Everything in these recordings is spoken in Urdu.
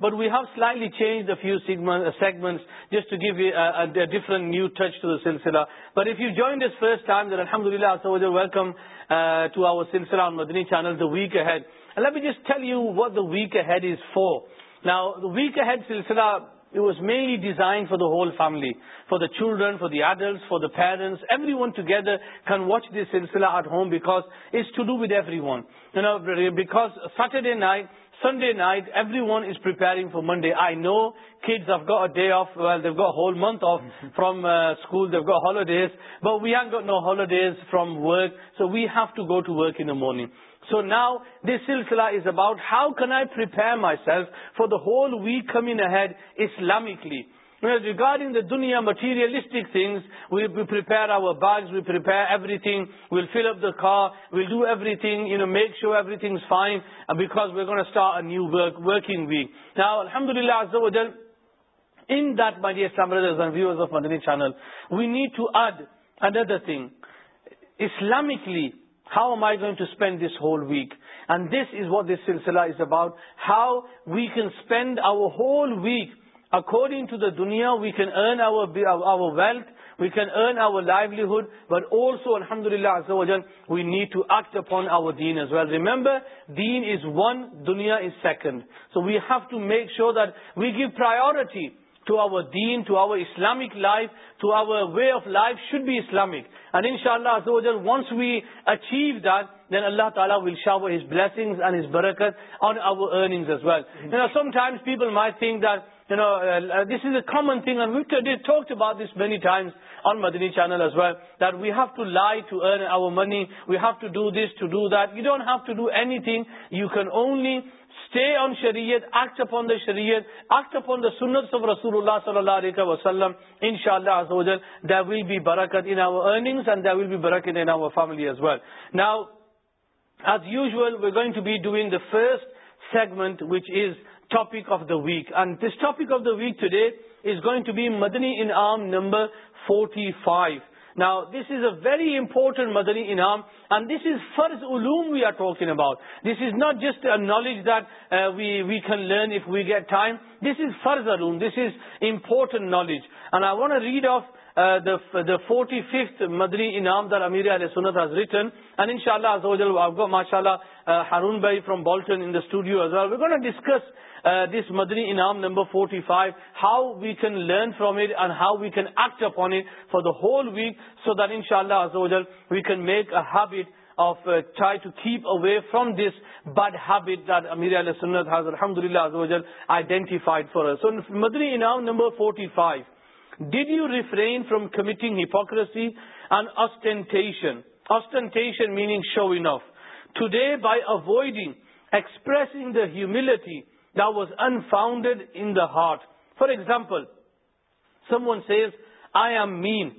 بٹ ویو سلائی چینج سیگمنٹ جس to give new touch to سلسلہ ویک سلسلہ design for the whole family for the children for the adults for the parents watch this سلسلہ Sunday night, everyone is preparing for Monday. I know kids have got a day off. Well, they've got a whole month off from uh, school. They've got holidays. But we haven't got no holidays from work. So we have to go to work in the morning. So now this silsila is about how can I prepare myself for the whole week coming ahead Islamically. Regarding دنیا مٹیریلسٹک تھنگز ویل وی پر بیگز ویلپیئر everything well fill up کا well do everything makes you over everything fine book start our working week الحمد اللہ channel we need to add another thing Islamically how am I going to spend this whole week and this is what this سلسلہ is about how we can spend our whole week according to the دنیا we can earn our wealth we can earn our livelihood but also الحمد للہ we need to as upon our well remembered so we've to make sure that we give priority to our دین to our Islamic life to our way of life should بھی اسلامک ان شاء اللہ once we achieve that then اللہ تعالیٰ اللہ صلی اللہ علیہ وسلم of the week اینڈک of the week today knowledge دیکھ learn we get this is فرض this is important knowledge I want read of مدنی انعام درت ریٹنڈ ماشاء اللہ ہر by from Bolton discuss this مدنی انعام number forty five how we can learn from it and how we can act upon it for the whole week so that ان شاء اللہ we can make a habit of try to keep away from this bed habitat میرا آئیڈینٹیفائیڈ فور سو مدری انعام number forty five did you refrain from کمیٹیریسی and ostentation ostentation meaning showing off today by avoiding expressing the humility the was unfounded in the heart for example someone says I am mean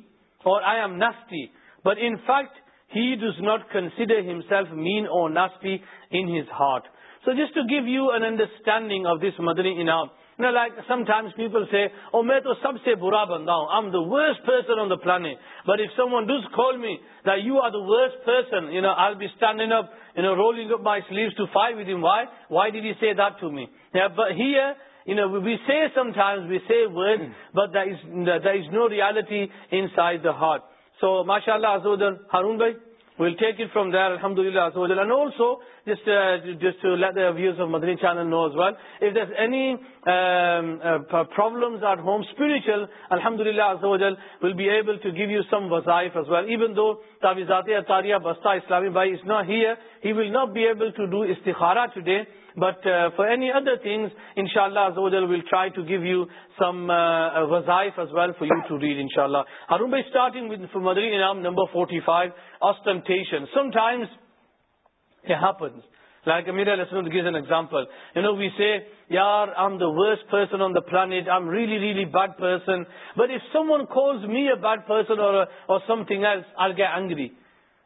or I am nasty but in fact he does not consider himself mean or nasty in his heart so just give you an understanding of this مدری ان لائک سمٹائمس پیپل سے اور میں تو سب سے برا بندہ آئی داسٹ person on the planet but someone does call me though are the worst person اپنگ مائی سلیو to fight with why why did you see though me hard so ماشاء اللہ دو تاویزات ناٹ بی ایبلخارا ٹو ڈے بٹ فاری ادر تھنگ ان شاء اللہ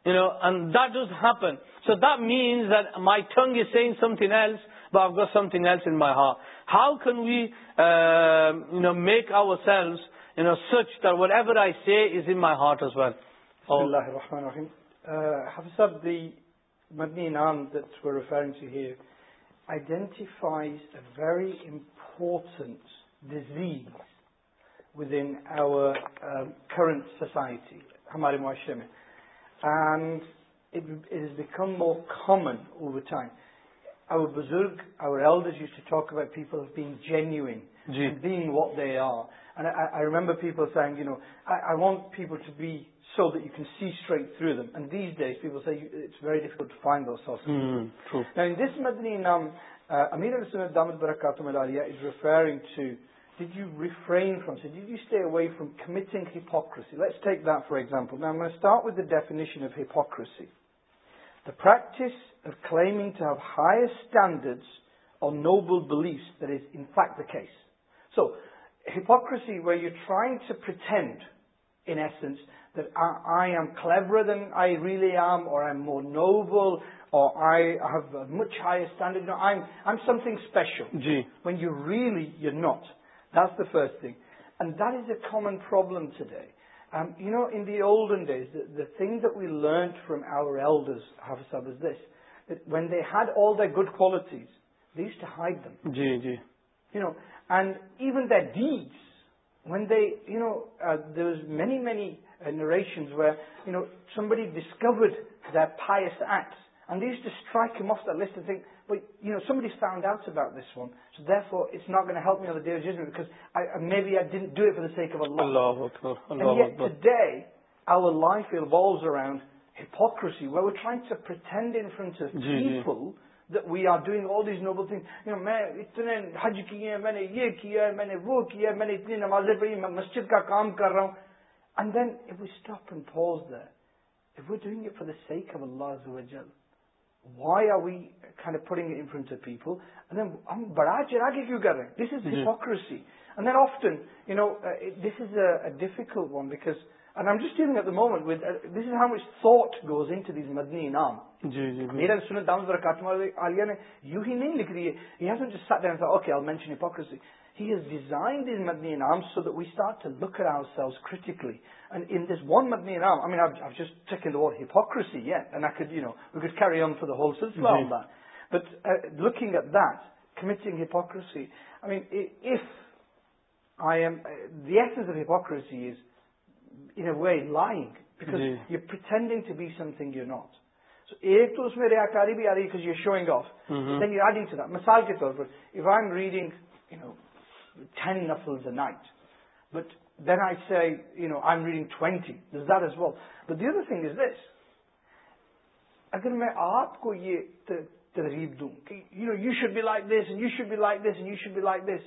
you know that does happen so that means that my thing is C thing else but got something else my heart how can we you know make our selves you know search for whatever I see is in my heart well the مدنی نام through reference identify very important disease with in our society ہمارے معاشرے میں بکم مور کامنچائن بزرگ over all the talk people جنوئنگ remember peoples you know want people to be show then see اسٹرک تھریزم this that peoples very difficult to find this of this مدد نام امیر اب سم دامدر کا تمالیہ to Did you refrain from sin? Did you stay away from committing hypocrisy? Let's take that for example. Now I'm going to start with the definition of hypocrisy. The practice of claiming to have higher standards or noble beliefs that is in fact the case. So, hypocrisy where you're trying to pretend, in essence, that I am cleverer than I really am, or I'm more noble, or I have a much higher standard. No, I'm something special. When you're really, you're not. That's the first thing. And that is a common problem today. Um, in the olden days, the thing that we learned from our elders, Hafizab, is this, that when they had all their good qualities, they used to hide them. And even their deeds, when they, uh, there was many uh, narrations where, somebody discovered their pious acts, and they used to strike him off that list and think, we are doing noble اتنے حج کیے میں نے یہ کیا میں نے وہ کیا میں نے اتنی نمازیں پڑھی میں مسجد کا کام کر رہا ہوں وائی آر ویڈیو پیپل ہم بڑا کے کیوں کر رہے ہیں this is hypocrisy then often you know this is a difficult one He hasn't just میرا نے and ہی نہیں لکھ رہی ہے لینڈ مدنی way line you pretending to be something you not so ایک تو اس میں ریاکاری بھی شوئنگ آف دا مثال کے طور پر if I am reading 10 full a night. But then I say, you know, I'm reading 20. There's that as well. But the other thing is this. اگر میں آپ کو یہ ترغیب دوں کہ you know you should be like this you should be like this you should be like this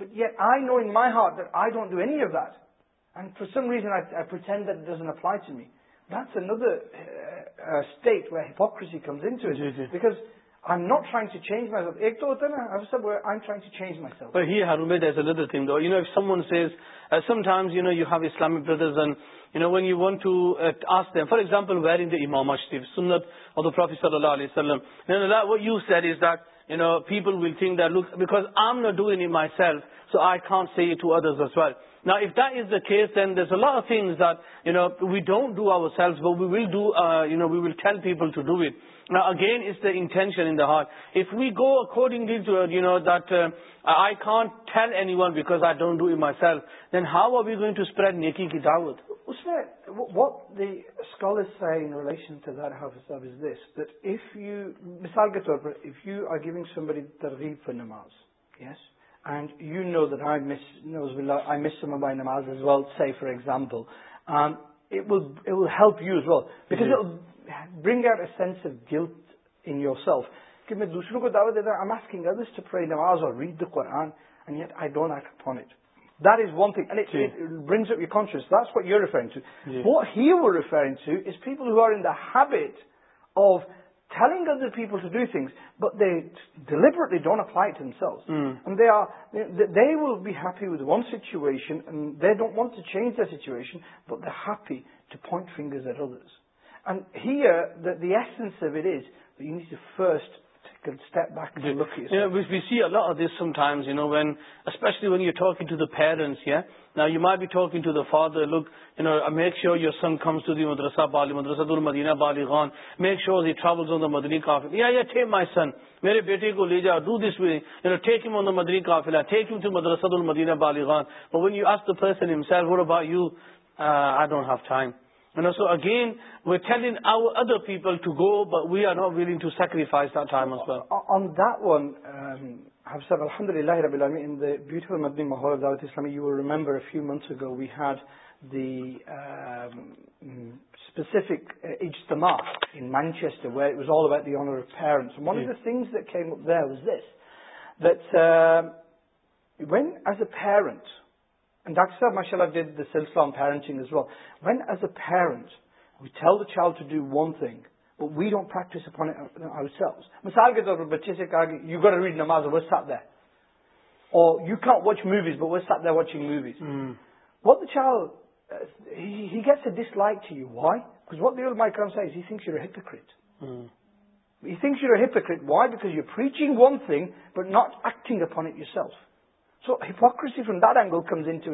but I know in my heart that I don't do of that and for some reason apply to me that's another state where hypocrisy comes in because where امام مشرف سنت پروفیسر اللہ علیہ وسلم will think book I know do my selves so I can't Cs well not is Das then اوز that you know we don't do our selves we will do no we will people again is the intention in heart if we go according I کان ten as I don't do my self then how are we going to spread نیکنگ یو مثال کے طور پر نماز yes and you know this well نماز for example will help us bring awareness of گیلتھ in your self کہ میں دوسروں کو دعویڈ I don't this wings of telling people but they deliberately don't will be happy with one situation they don't want to change the situation بٹھی فنگرز میک شم مدرس مدرس مدینہ بالیغان بیٹے کو لیجا ڈو دس مدنی بالیغان so again well over other people to go but we are not willing to sacrifice آنٹر الحمد اللہ انٹرفل مدنی محل اسلامی you remember few months Wade the اسپسفکسٹرنٹس وین ایز ڈاکٹر صاحب ماشاء اللہ ڈیٹ پیر when S a parents will to the want سنگ وی ڈون پریسلس مثال کے طور پر بچے سے کہ یو گر نماز سات لے یو کٹ واچ میو ویز بات لے watching you preaching one thing but not at thing افون your selves so hypocrisy from دینگل کمزوٹ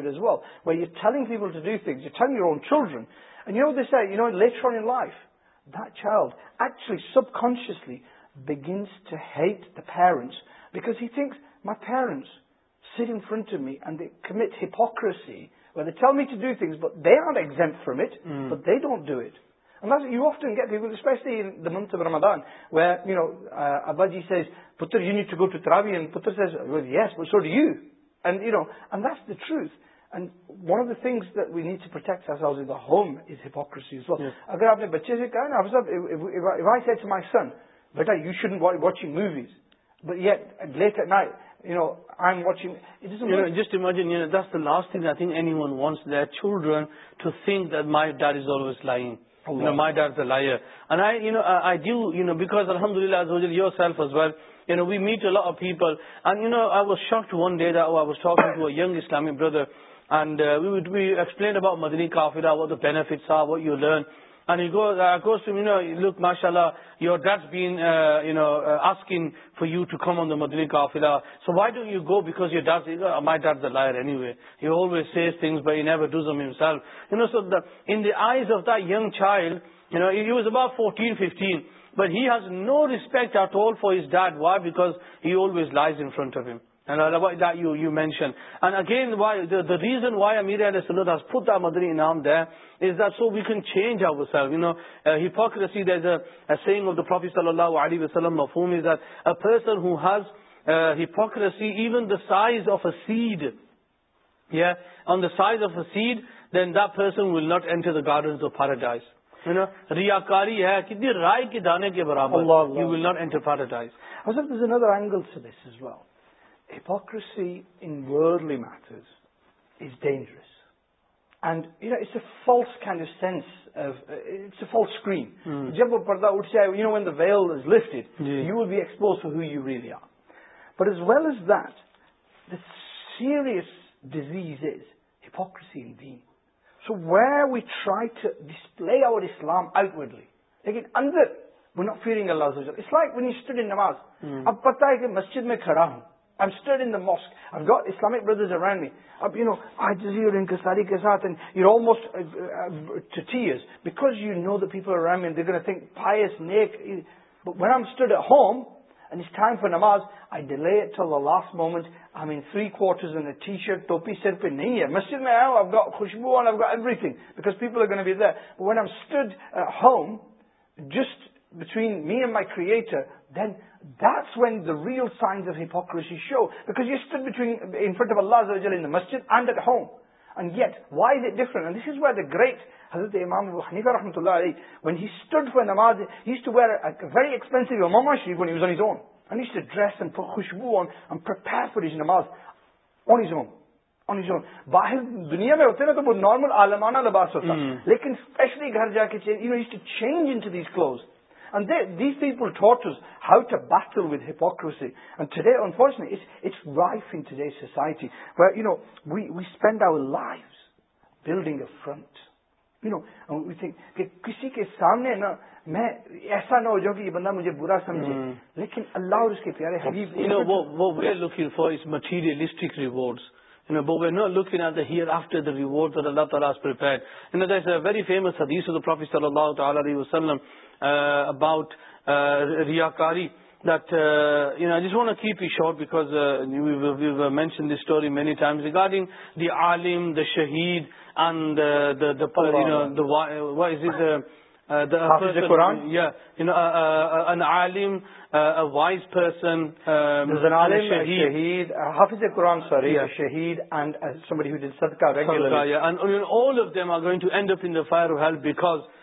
ویٹنگ پیپل ٹو ڈیگس your children you lead in life داڈ H subconsciously begins to hate the parents because my parents set in front to made ہیریسی wait me to do تھے آرزامپل from it don't ڈوٹلیس you and you know and this the truths and one of the things we need protect home is ہیریسی اگر آپ نے بچے سے کہاس at my son but you should watching movies Justin last ایانٹس شوڈ ٹو سی دائی ڈر از اولوئز لائنز الحمد للہ یوئر سیلف از ویل پیپلام بردرینڈ اباٹ مدنی مدنی کافی way the eyes of the young child fourteen but has no respect or tool for دکاز lies in front of mention again why the reason wise مدری انام دس وی کین چینج او نوکریز آف دا پروفیس صلی اللہ علیہ وسلمزرسی ایون دا سائز آف ایڈ yes the size of a سی ڈین د فرسر گارڈنس ریاکاری ہے سر اینگلپوکریسی only matters is dangerous and it's a false can sense کریم جب پڑتا well is left you will be exposed who but is well is that the serious disease is hypocrisy in So where we try to display our Islam outwardly, لیکن اندر we're not fearing Allah it's like when you stood in namaz اب پتا ہے کہ مسجد میں کھڑا ہوں I'm stood in the mosque I've got Islamic brothers around me اب you know عجزی اور انکساری کے ساتھ and you're almost uh, uh, to tears because you know the people around me and they're going to think pious, naked. but when I'm stood at home and for نماز I delay to the last moment I ma'am free coat shirt ٹوپی سرف این نہیں ہے مسجد میں خوشبو افغا everything because people ways when M stood home just between me and my creator then this when the real signs of hypocrisy show because you stood between the انفرٹبل اللہ ان مسجد and home And yet, why is it different? And this is where the great Hazrat Imam Abu Hanifa, alayhi, when he stood for namaz, he used to wear a very expensive imamashi when he was on his own. And he used to dress and put khushbu on and prepare for his namaz on his own. On his own. باہر دنیا میں ہوتے نا تو وہ نارمل عالمانہ لباس ہوتا mm. لیکن اسپیشلی گھر جا کے change you know to change into these clothes And they, these people taught us how to battle with hypocrisy. And today, unfortunately, it's, it's rife in today's society where, you know, we, we spend our lives building a front. You know, and we think, کہ کسی کے سامنے نا میں ایسا نہ ہو جاؤں کہ یہ بندہ مجھے برا سمجھے لیکن اللہ اور اس کے پیارے حبیب یو نو وہ وی آر لوکنگ فار اس materialistic rewards You know, but we're not looking at the hereafter, the reward that Allah Ta'ala has prepared. You know, there's a very famous hadith of the Prophet Sallallahu Alaihi Wasallam about ریا کاری دس ڈانٹ کیپ ای شور because mention this story many times regarding the عم دا شہید اینڈ وائس پرسنڈ all of them are going to end of in fire بک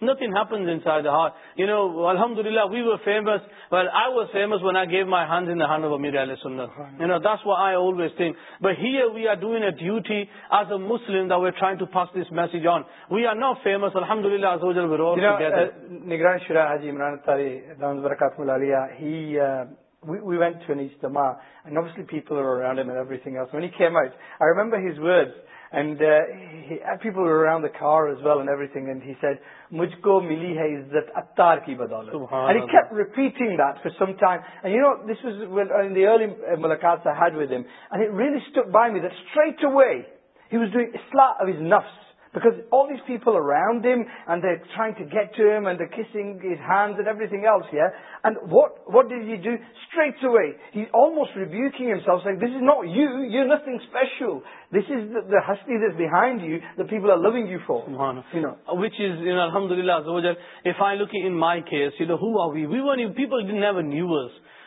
nothing happens inside the heart. You know, alhamdulillah, we were famous. Well, I was famous when I gave my hands in the hand of Amir Ali Sunnah. You know, that's what I always think. But here we are doing a duty as a Muslim that we're trying to pass this message on. We are not famous, alhamdulillah, Azawajal, we're all you together. Nigran Shura Haji Imran Tari, Dhamz Barakatul Aliyah, he... We, we went to an Ijtama, and obviously people were around him and everything else. When he came out, I remember his words, and uh, he, people were around the car as well and everything, and he said, مجھ کو ملی ہے عزت اطار کی بدولت repeating that some time you know this ملاقات وے ہی وز ڈوئنگ اسلام نفس because all these people are رنڈ them and the try to get and the kissing hands and everything else ہر and what what does you ڈی اسٹریچ way he almost review thing this not نس تھ special this is this is behind you the people are لوگ یو فار ویچ از اندازہ ان مائی کیسا نیور نیوز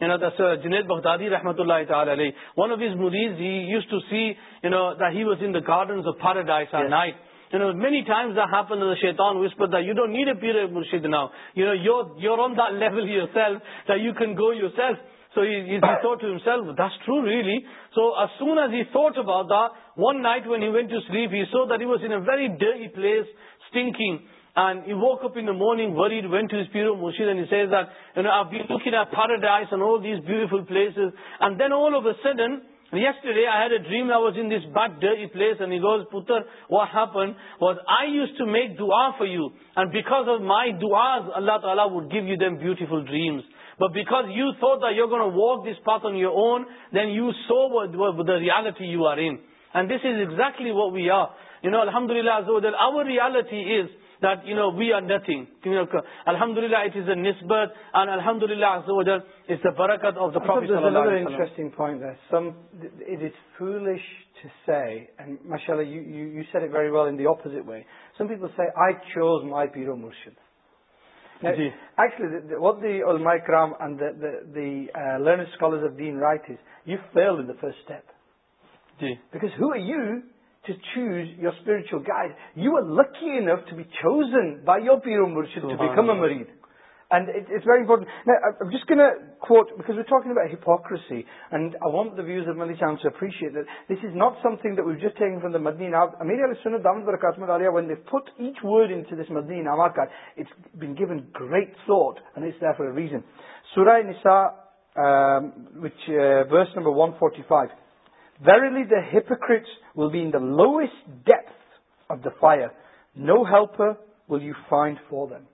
جنید بہداد رحمۃ اللہ تعالیٰ مارنگری وین ٹوشید بکاز آف مائیز اللہ تعالیٰ your own then you so reality you order اسٹلی الحمد للہ realities though we are nothing الحمد للہ اٹ از اے نسبت فسٹ جیس guide you are lucky enough to بیوزنٹنٹریسی ومز ایپریشیٹڈ امیری دام دے فٹ ایچ وس مدنی گرٹ فلوٹ ریزن سرائے نسا ویسٹ number Verily the hypocrites will be in the lowest depth of the fire. No helper will you find for them.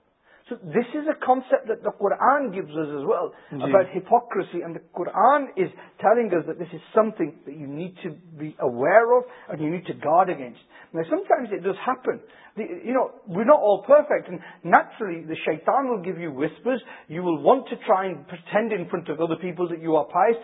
So this is a concept that the Qur'an gives us as well, about hypocrisy. And the Qur'an is telling us that this is something that you need to be aware of and you need to guard against. Now sometimes it does happen. We're not all perfect, and naturally the shaitan will give you whispers. You will want to try and pretend in front of other people that you are pious.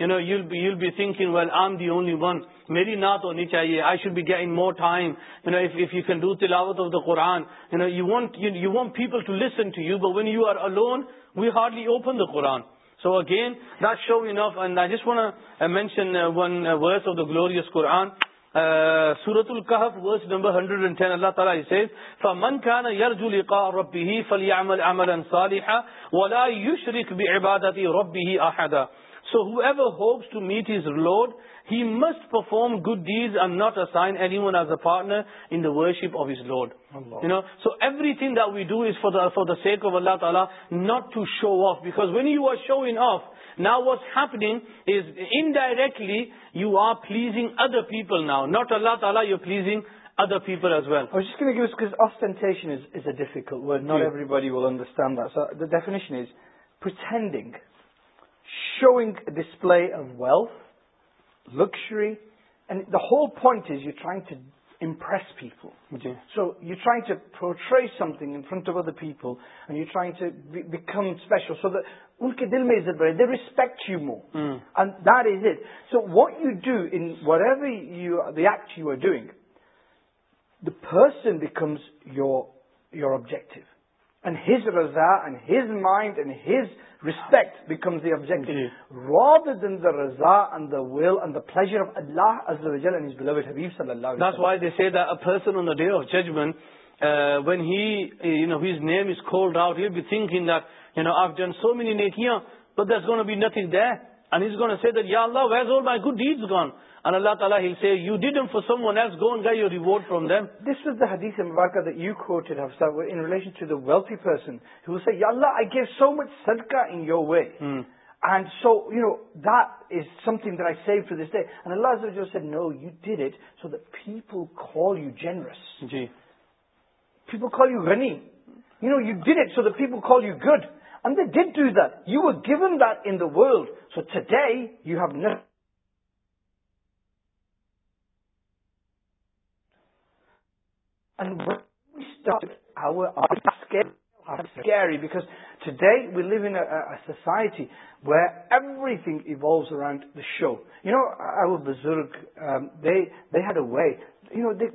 Glorious قرآن ہنڈریڈ اللہ تعالیٰ عبادت So whoever hopes to meet his Lord, he must perform good deeds and not assign anyone as a partner in the worship of his Lord. Allah. So everything that we do is for the sake of Allah Ta'ala, not to show off. Because when you are showing off, now what's happening is indirectly you are pleasing other people now. Not Allah Ta'ala, you're pleasing other people as well. I was just going to give us, because ostentation is a difficult word. Not everybody will understand that. So the definition is pretending showing a display of wealth, luxury, and the whole point is you're trying to impress people. Okay. Mm-hmm. So you're trying to portray something in front of other people, and you're trying to become special, so that they respect you more. Mm. And that is it. So what you do in whatever the act you are doing, the person becomes your objective. And his raza and his mind and his respect becomes the objective. Mm-hmm. Rather than the raza and the will and the pleasure of Allah Azza wa and his beloved Habib sallallahu That's why they say that a person on the day of judgment, uh, when he, you know, his name is called out, he'll be thinking that, you know, I've done so many nekiyah, but there's going to be nothing there. And he's going to say that, Ya Allah, where's all my good deeds gone? اللہ تعالیٰ wealth person get so much سرکار in your way something they this day اللہ so the people call you generous people call you رنی you know you did it so the people call you good and the deed to دل given then the world so س ڈے یو ہیو نا And when we start our scary, are scary because today we live in a, a society where everything evolves around the show. You know, our Bazurg, um, they, they had a way, you know, they,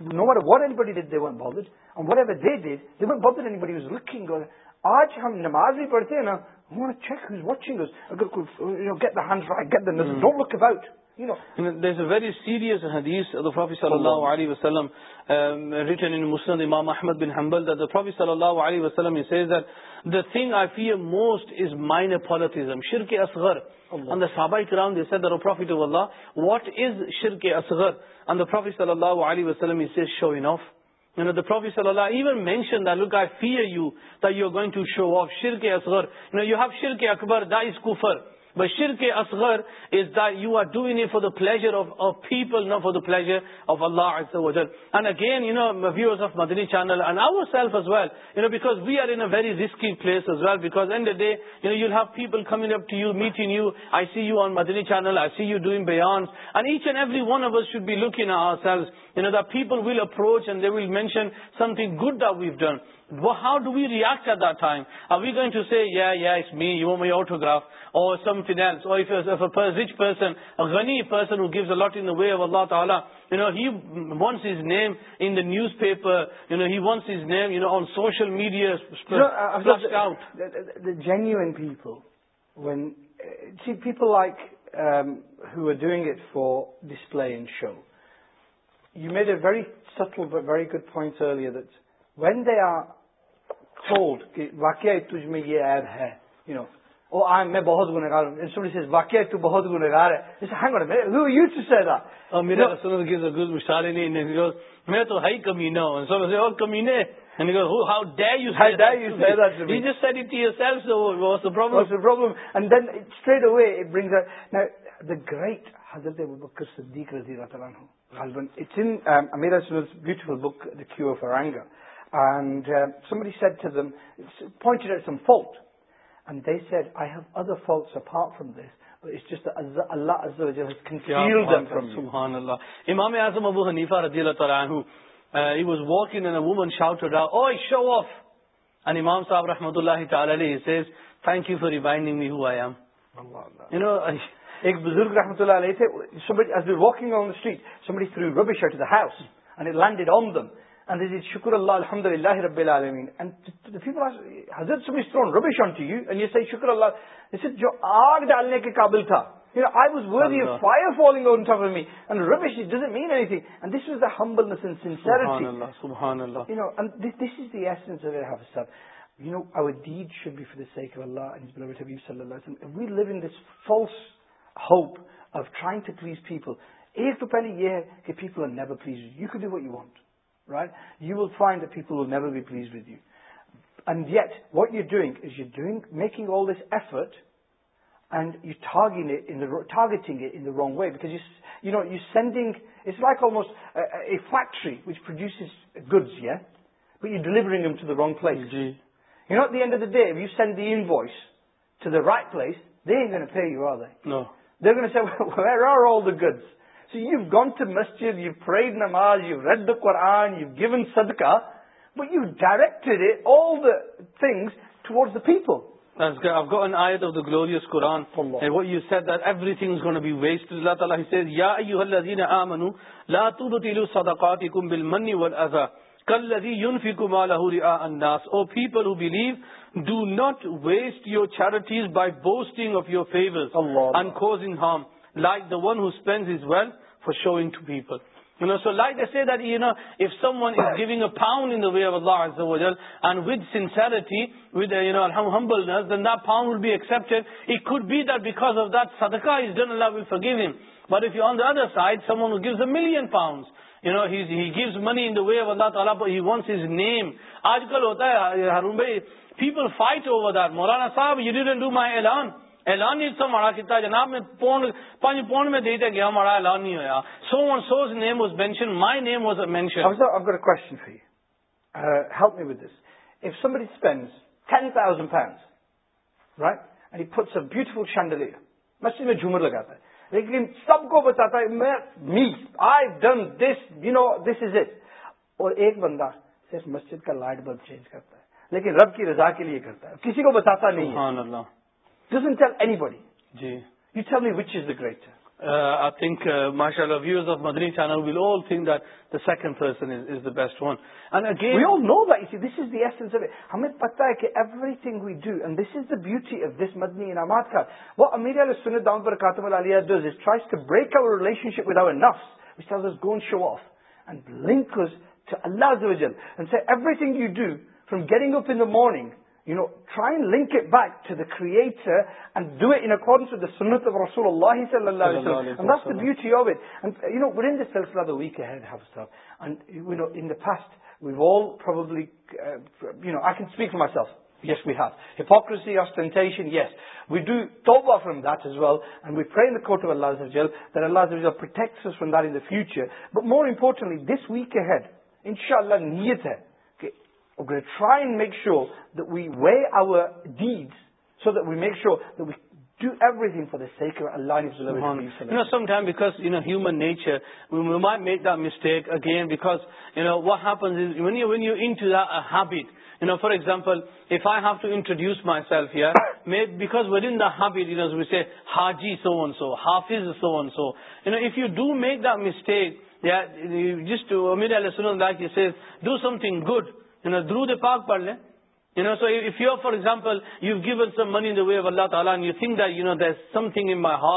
no matter what anybody did, they weren't bothered. And whatever they did, they weren't bothered anybody who was looking or آج ہم نماز بھی پڑھتے ہیں نا check watching get the hand right get the don't look about this a very serious حدیث پروفیس صلی اللہ علیہ وسلم ریٹ مسلم محمد بن حمبل صلی اللہ علیہ وسلم اصغراہ واٹ از شرک اصغر ان پروفی صلی اللہ علیہ وسلم even mention the look I فی a you thing to show off شیر کے اصغرو شر کے اکبر بشر کے اثغر is do are doing new for the pleasure of a people نا for the puff a لاڈ again you know views of Madani channel and our self as well you know because we are in very risky place as well because and you know you have people coming up meet in Madani channel I see you doing beyond and each and every one offer should be look in self people well approach and mentioning good done how do ریاٹ at time to set میو مائی آٹوگراف اور وے آف اللہ تعالیٰ نیوز پیپر میڈیا وینک فور ڈسپلائی شو یو میز اریک good point when they are واقع میں بہت گنگار ہوں بہت گنہار ہے امام وومن شو آف اینڈ امام صاحب رحمت اللہ تعالیٰ تھینک یو فارڈنگ بزرگ رحمت اللہ علیہ اللہ جو آگ ڈالنے کے قابل تھا hope of trying to please people ایک تو پہلے یہ ہے کہ people are never please you can do what you want right you will find the people will never be please with you and yet what you doing is you doing making all this effort and you giving in the wrong way because it's like almost a factory which produce goods یا but you delivering to the wrong جی you know at end of the day you send the invoice to the right place they pay you are گئے They're going to say, well, where are all the goods? So you've gone to masjid, you've prayed namaz, you've read the Quran, you've given sadaqah, but you've directed it, all the things, towards the people. That's good. I've got an ayat of the glorious Quran. Allah. And what you said, that everything is going to be wasted. Allah Ta'ala, He says, يَا أَيُّهَا الَّذِينَ آمَنُوا لَا تُبْتِلُوا صَدَقَاتِكُمْ بِالْمَنِّ وَالْأَذَىٰ لہریلیو do not waste your charities by boasting of you over favour for showing to people way خوڈ bat back of this done الگ on ددر side some one gas the مل pound gives money in way wants آج کل ہوتا ہے Maulana sahib you didn't do my ایلانا جناب میں پون پانچ پونڈ میں a beautiful گیا ماڑا میں جھومر لگاتا ہے لیکن سب کو بتاتا ہے میں me I done this you know this is it اور ایک بندہ صرف مسجد کا لائٹ بلب چینج کرتا ہے لیکن رب کی رضا کے لیے کرتا ہے کسی کو بتاتا نہیں ٹیل اینی باڈی جیٹ ہمیں پتا ہے کہ every thing this is the beauty انعامات کا وہ امیریا نے کاتمہ لیا relation you know trying link ٹوٹس ویلبلی مائی سیلف یس ویو ہرسی آف سنٹینشن yes we do talk of this world we trial پر مورپورٹنٹلی دس وی کے ان شاء اللہ net for employee so so half is so so no you do make the mistake media do سم تھ دود سے پاک پڑ loaf you for example you given some money the way اللہ تعالیٰ یو تھنک دو نو دنگ انائی ہا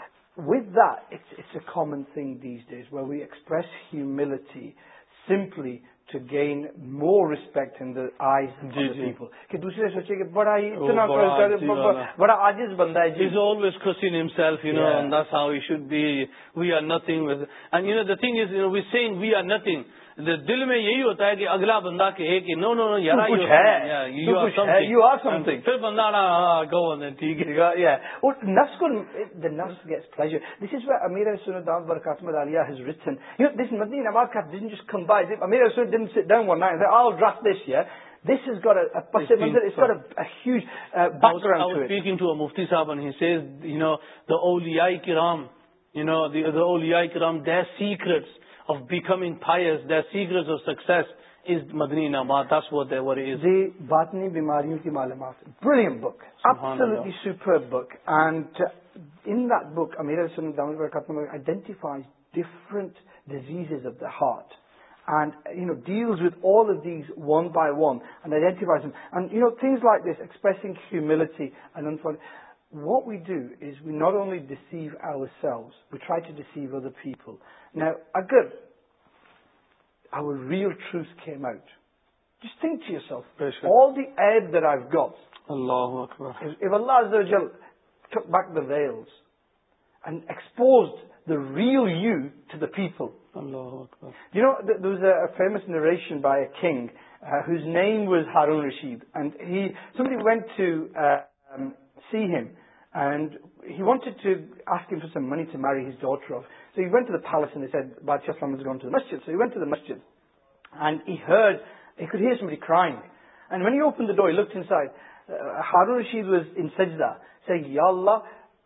with this it's a common thing this ڈیس we express he میلچ simply to game more respect انیپل کہ دوسرے سوچی کہ بڑا ہی بڑا آج اس بند ہےتھ and you know the thing is know we سیگ we are nothing دل میں یہی ہوتا ہے کہ اگلا بندہ کہے کہ نو نو نو یار یو آر سم تھنگ پھر بندہ ٹھیک ہے نفس کو the the the, the nafs gets pleasure. This this this, This is where Amir Amir al-Sunnah al-Sunnah Dawud Barakat has has written. You you you know, know, know, Nawab didn't didn't just come by. sit down one night and and say, I'll draft yeah? got got a, a a, a a it's huge uh, background was, was to to it. I speaking mufti sahab he says, awliya awliya kiram, kiram, their secrets, بیماریوں کی معلومات بک امیرا ڈاؤن کرتا ہوں identify different disease of the heart and you know deals with all one by one and identify you know things like this expressing humility for what we do is we not only deceive آئر selves we try to deceive the people اگر آئر ریئل تھروز کے but the veils and expose the real you to the people you know this a famous generation by a king his نئینگ was Harun Rashid and he went to see him منیزر آف سوین ٹوشاہ مسجد اینڈ ای ہر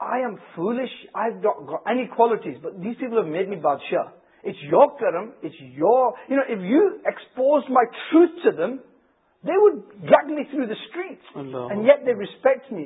I am foolish I qualities made me بادشاہ کرم it's your you know if you expose my future they would get me through the street get they respect me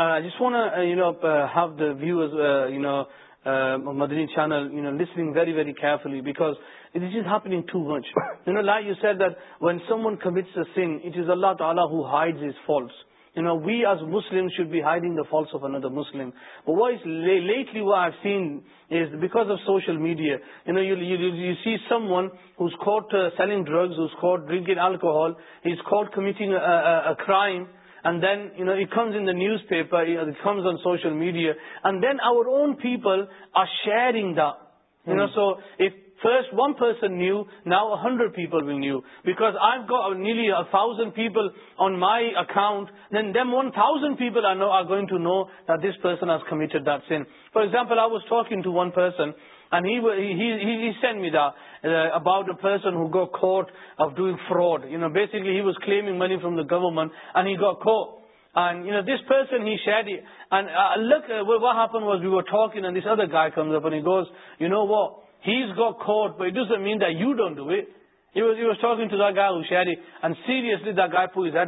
views Madani channel listening very very کیز ہپنگ to much no like that one one commits اللہ تو اللہ who hides faults we are some should be hiding the فالسر Muslim because of social media selling drugs ڈرنکن alcohol And then, it comes in the newspaper, it comes on social media. And then our own people are sharing that. Hmm. So if first one person knew, now 100 people will know. Because I've got nearly 1,000 people on my account, then 1,000 people I know are going to know that this person has committed that sin. For example, I was talking to one person about the person got اور basically کلیئمی money from the government he good you know this pressing you don't doubt seriously the guy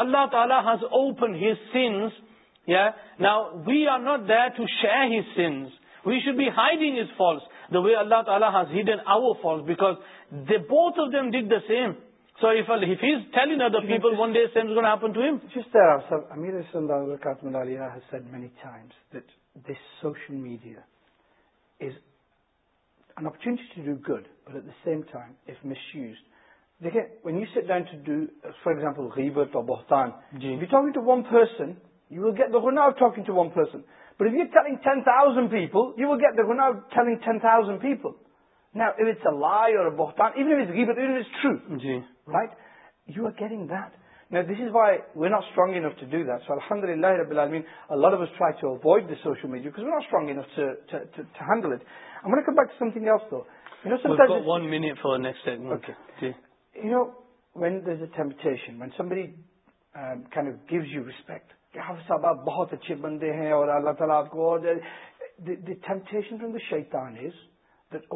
اللہ تعالیٰ نا we are not these sense we should be hiding اللہ تعالیٰ یو ویل گٹسنٹ پیپلنگ سمری گیو یو ریسپیکٹ کہ صاحب آپ بہت اچھے بندے ہیں اور اللہ تعالیٰ آپ کو اور شیطان از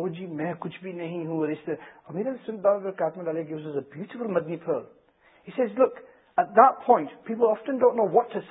او جی میں کچھ بھی نہیں ہوں اور اس امیر کا ڈالے بل مدنی فرس لک دا پوائنٹ پی بل آفٹن ڈوٹ نو واٹس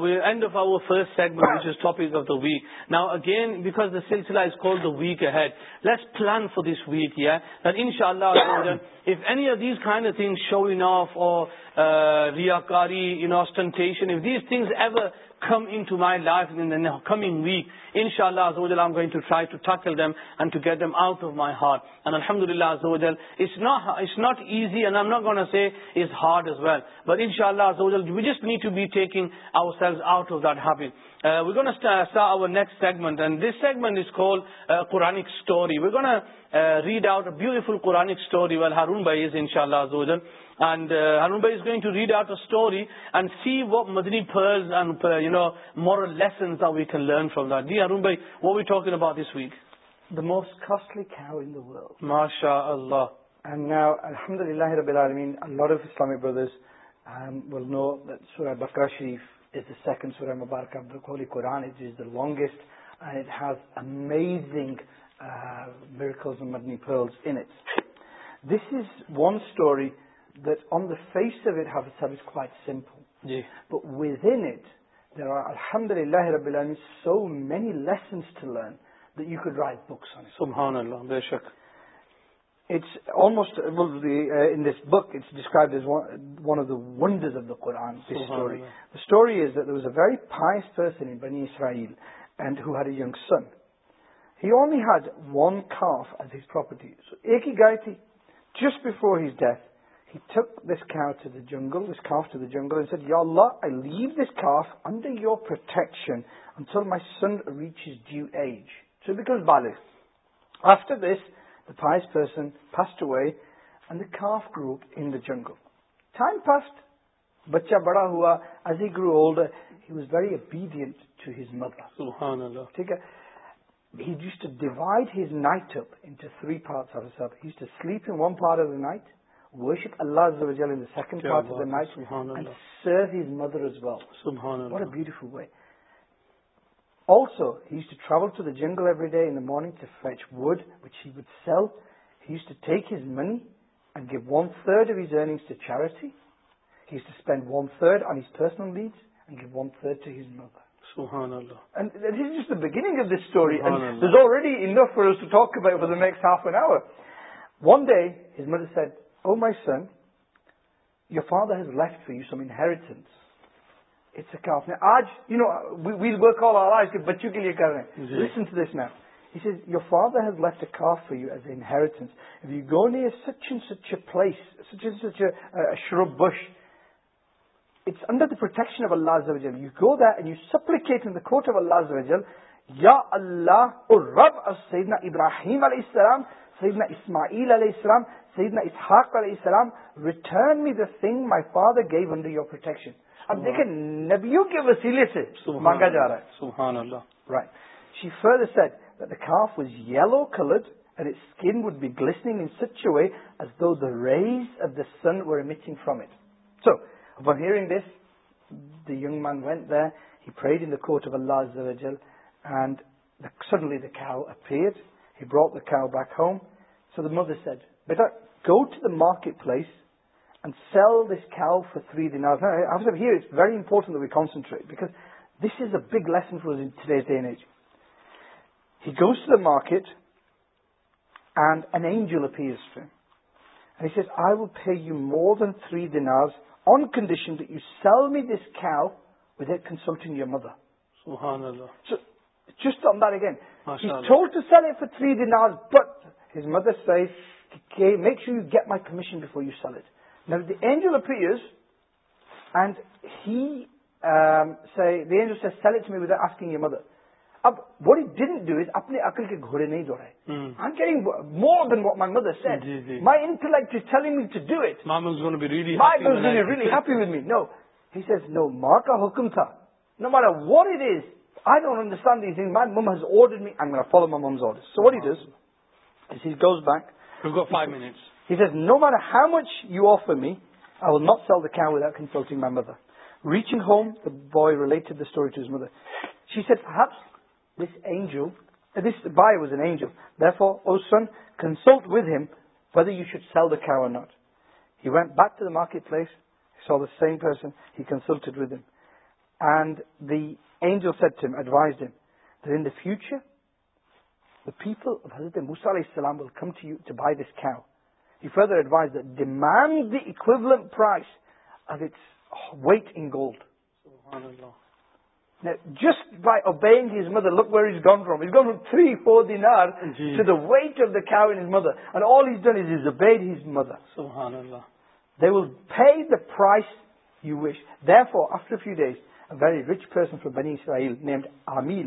وینڈ آفسٹ segment of the week now again because سلسلہ is call plan for this week ان شاء اللہ شو انف ریا کاری instant come into my life in the coming week. Inshallah, Azawajal, I'm going to try to tackle them and to get them out of my heart. And Alhamdulillah, Azawajal, it's not, it's not easy and I'm not going to say it's hard as well. But Inshallah, Azawajal, we just need to be taking ourselves out of that habit. Uh, we're going to start, start our next segment and this segment is called uh, Quranic Story. We're going to uh, read out a beautiful Quranic story while Harun Bhai is, Inshallah, Azawajal. شریفز مبارک قرآنگیسٹ امیزنگ مدنیز one story wait serves sample what الحمد للہ ربی الو many lessons to learn you Kund right books almost books describe one of the wonders of the Quran is was a very fines person Israel and who her یگ son he only has one کانف ادیز پروپرٹی سو ایک ہی گائے تھوس بفور ہیز ڈیتھ جنگل جنگل انڈر یور پروٹیکشن جنگل بچہ بڑا ہوا easy grow old very obedient to his mother ٹھیک ہے نائٹ سیکنڈ پارٹ آف سرز mother beautiful bye also has to travel to the jungle every day in morning to fetch wood which ہیت self has to take his money and give وام سر جرنیگ سیز ٹو اسپینڈ وام سرڈ on his personal oh my son your father his life for you some inheritance کے بچوں کے لیے کر رہے ہیں انہیریٹنس یو گو نی سچ اینڈ سچ فلائس سچ اینڈ سچ اشروبش it's under the protection of اللہ you go then you supplicate اللہ یا اللہ اور رب الد نہ ابراہیم علیہ السلام سیدنا اسماعیل علیہ السلام سیدنا اسحاق علیہ السلام return me the thing my father gave under your protection اب دیکھیں نبیوں کے وسیلے سے مانگا جا رہا ہے سبحان اللہ right she further said That the calf was yellow colored and its skin would be glistening in such a way as though the rays of the sun were emitting from it. So, upon hearing this, the young man went there, he prayed in the court of Allah and the, suddenly the cow appeared. He brought the cow back home so this said better go to the market پینڈ sell this three then very important we cause this is the big lesson for he goes to the market and an ایجولفیز آئی ووڈ ہو یو مور دین تھری دن آرز on condition you sell me this who with consulting your mother چستین three then آؤز but Max you you get my کرمیشن بفور یو سیلٹ ایج اے فیو ایئر اینڈ ہیلچ می ود آسکنگ مدر اب وی ڈیز اپنے عقل کے گھوڑے نہیں جوڑائے کا حکم تھاز آئی ڈوٹ understands me I will not slow with member reach انم the boy related by was an اینجو then consult with him whether you should sell the خیو or not went back to the market life so the same person he consulted with him and the ایجو set advise them then the future people السلام welcome to you by this خیو یو فردر ایڈوائز ڈیمانڈ دیبل wait in gold just buys mother look where three four there wait of داوز mother all is ڈنز is the ویگز mother was the fries you as the four after few days و ویری ریچ پسن فور بنی نیمڈ عامل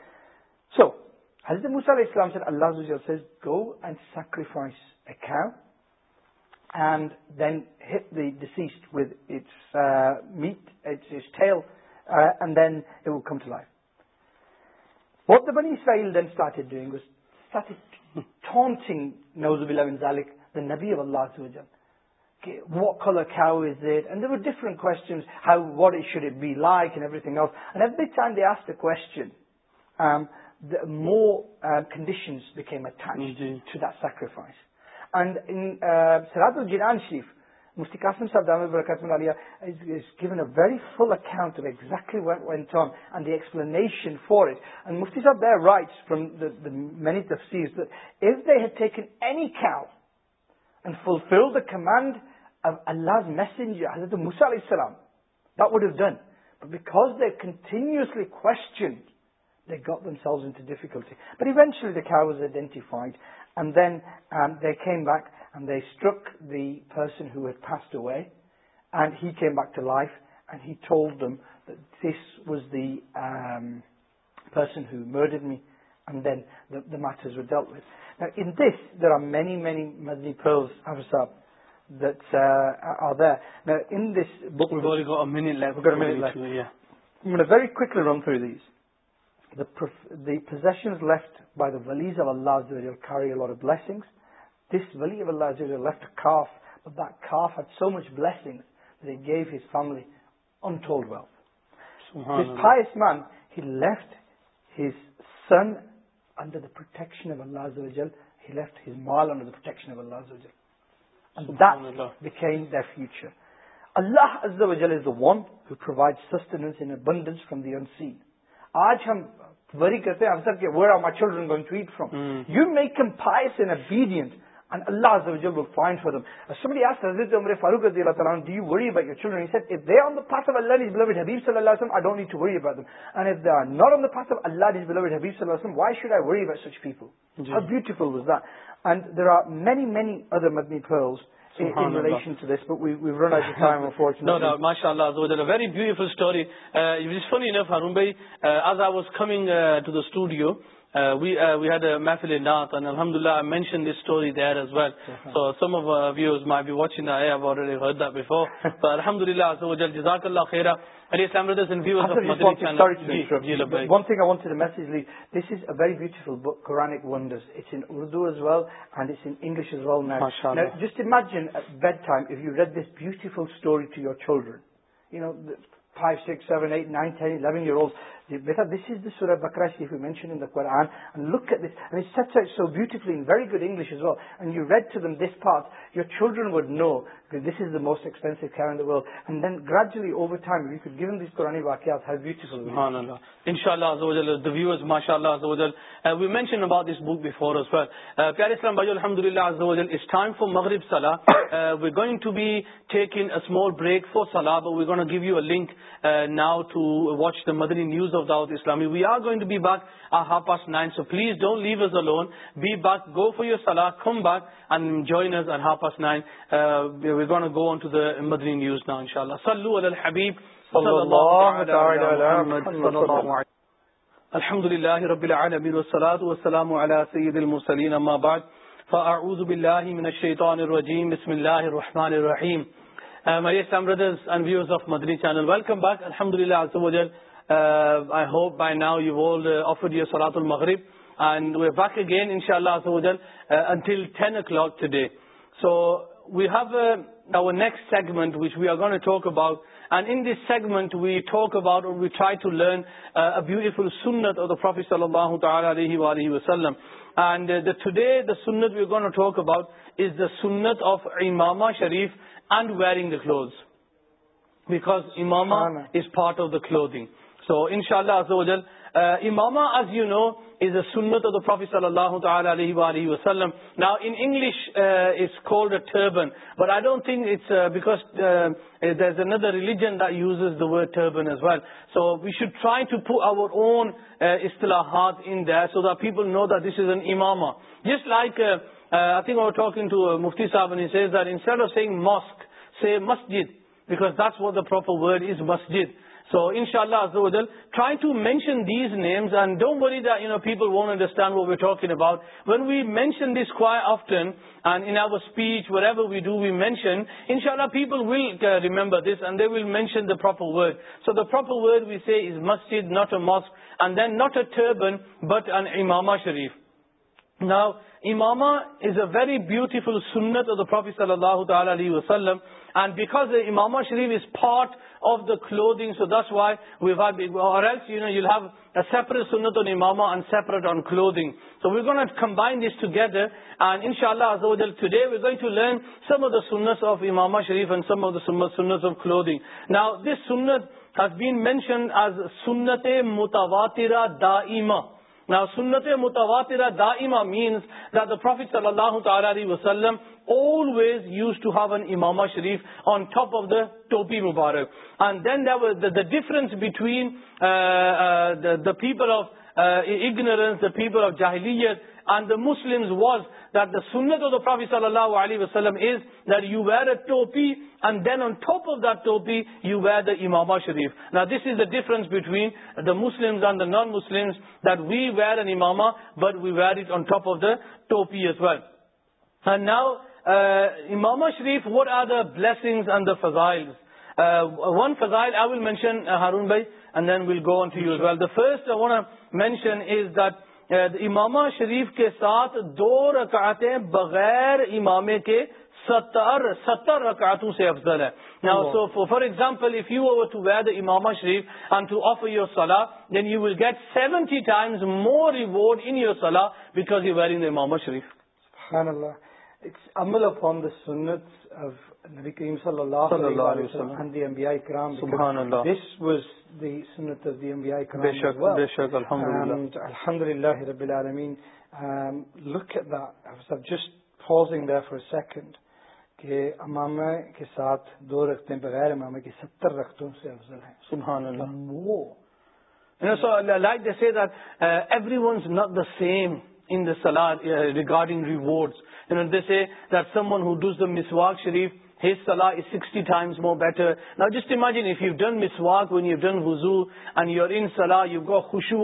سو حضرت مسئلہ اللہ go and sacrifice what start نوزیزن should be like more condition شیف مفتی قاسم صاحب فارڈی صاحب فلفل دا کمانڈ اللہ حضرت مسئلہ continuously the point then M they کے back they struck the person who had fast way and he came back to life he told them this was the person murder made then the doubt انس there are many many money plus various گیوزول اللہ فرم دا یو سین آج ہم وری کرتے ہیں سب کے ویئر آر چلڈرنٹ عمر فاروق صلاح Y many, such پیپلفل was then ماشاء اللہ was a very beautiful stories funny نفا Mumbai as I was coming to the studio الحمد اللہ مینشن دس اسٹوری دیا بک کرک ونڈرفل یور چولڈر بیٹا دس از دوران الحمد اللہ الحمد للہ آئی ہوپائیوڈ آف یور سلاۃ المغرب اینڈ اگین ان شاء اللہؤٹ and in this segment we talk about we try to لرنفل سنت پروفیس اللہ وسلم and the today the سنت we govern talk about is the سنت آف اماما شریف and wearing the clothes because اماما is part of the clothing so ان شاء اللہ اماما سنت پر صلی اللہ علیہ وسلم ناگلش think it's another religions well so we should try to pro over own اصطلاحات people know this is an Umama just like water would is Masjid so ان شاء اللہ ٹرائی ٹو مینشنسینڈر will mention would super would we is Masjid not a mosque and then not a turban but and Umama Sharif now Umama is a very beautiful سنت پروفی صرف وسلم اینڈ بکاز اماما شریف از پاٹ of the clothing. So that's why we've had, or else, you know, you'll have a separate sunnah on imamah and separate on clothing. So we're going to combine this together. And inshallah, azawajal, today we're going to learn some of the sunnahs of imamah sharif and some of the sunnahs of clothing. Now, this sunnah has been mentioned as sunnate mutawatira daimah. سنت متوطرا the imama means the the prophet صلی اللہ تعالی علی وسلم always use to have an Umama Sharif on top of the ٹوپی مبارک and then this the difference between the people of اگن فیبر آف جہلی دا مسلمت صلی اللہ علیہ وسلم یو ویئر ٹوپی and then on top of داپی you wear the Umama Sharif this is the difference between the Muslim non Muslims they wear an Umama but we wear اٹوپیز واؤ امام sharif what are the blessing and فزائل ہارون بھائی and then well the first mention is that امام شریف کے ساتھ دو رکعتیں بغیر امام کے ستر رکاعتوں سے افزل ہے for example if you over two with the Umama Sharif and two of your سلا then you will get seventy times more award in your سلا بیکاز یو ویری امام شریف نبی کریم صلی اللہ کرم الحمد للہ رب a سیکنڈ کہ امام کے ساتھ دو رختیں بغیر امام کے ستر رختوں سے افضل ہیں سبحان اللہ same in the the regarding شریف نا جسٹ امیجن اف یو ڈنس walk when you done and you are انو خوشی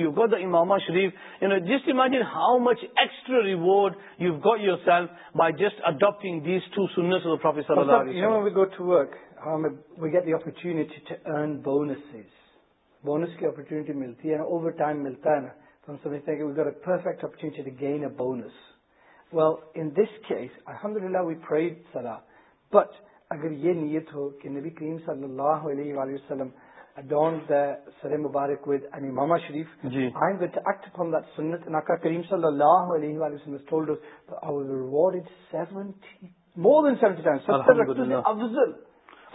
you go the Umama Sharif you know just imagine how much extra reward you go yourself by just adapting bonus کی اپرچونیٹی ملتی ہے اوور ٹائم ملتا ہے نا تو ہم سمجھتے ہیں کہ we are a perfect opportunity gains الحمد للہ ویٹ سلام بٹ اگر یہ نیت ہو کہ نبی کریم صلی اللہ علیہ وآلہ وسلم وسلمک ود امام شریف کریم صلی اللہ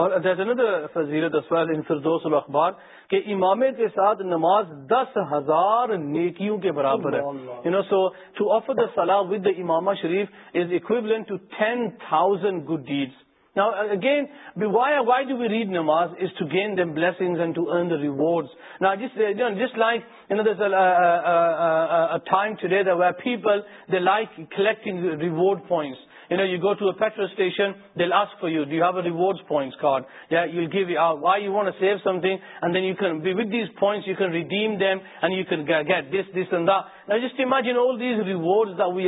اور اسوال ان فردوس الاخبار کہ امام کے ساتھ نماز دس ہزار نیکیوں کے برابر ہے so to offer the سلح with Imama Sharif is equivalent to ten thousand good deeds bless reward people they like collecting reward points we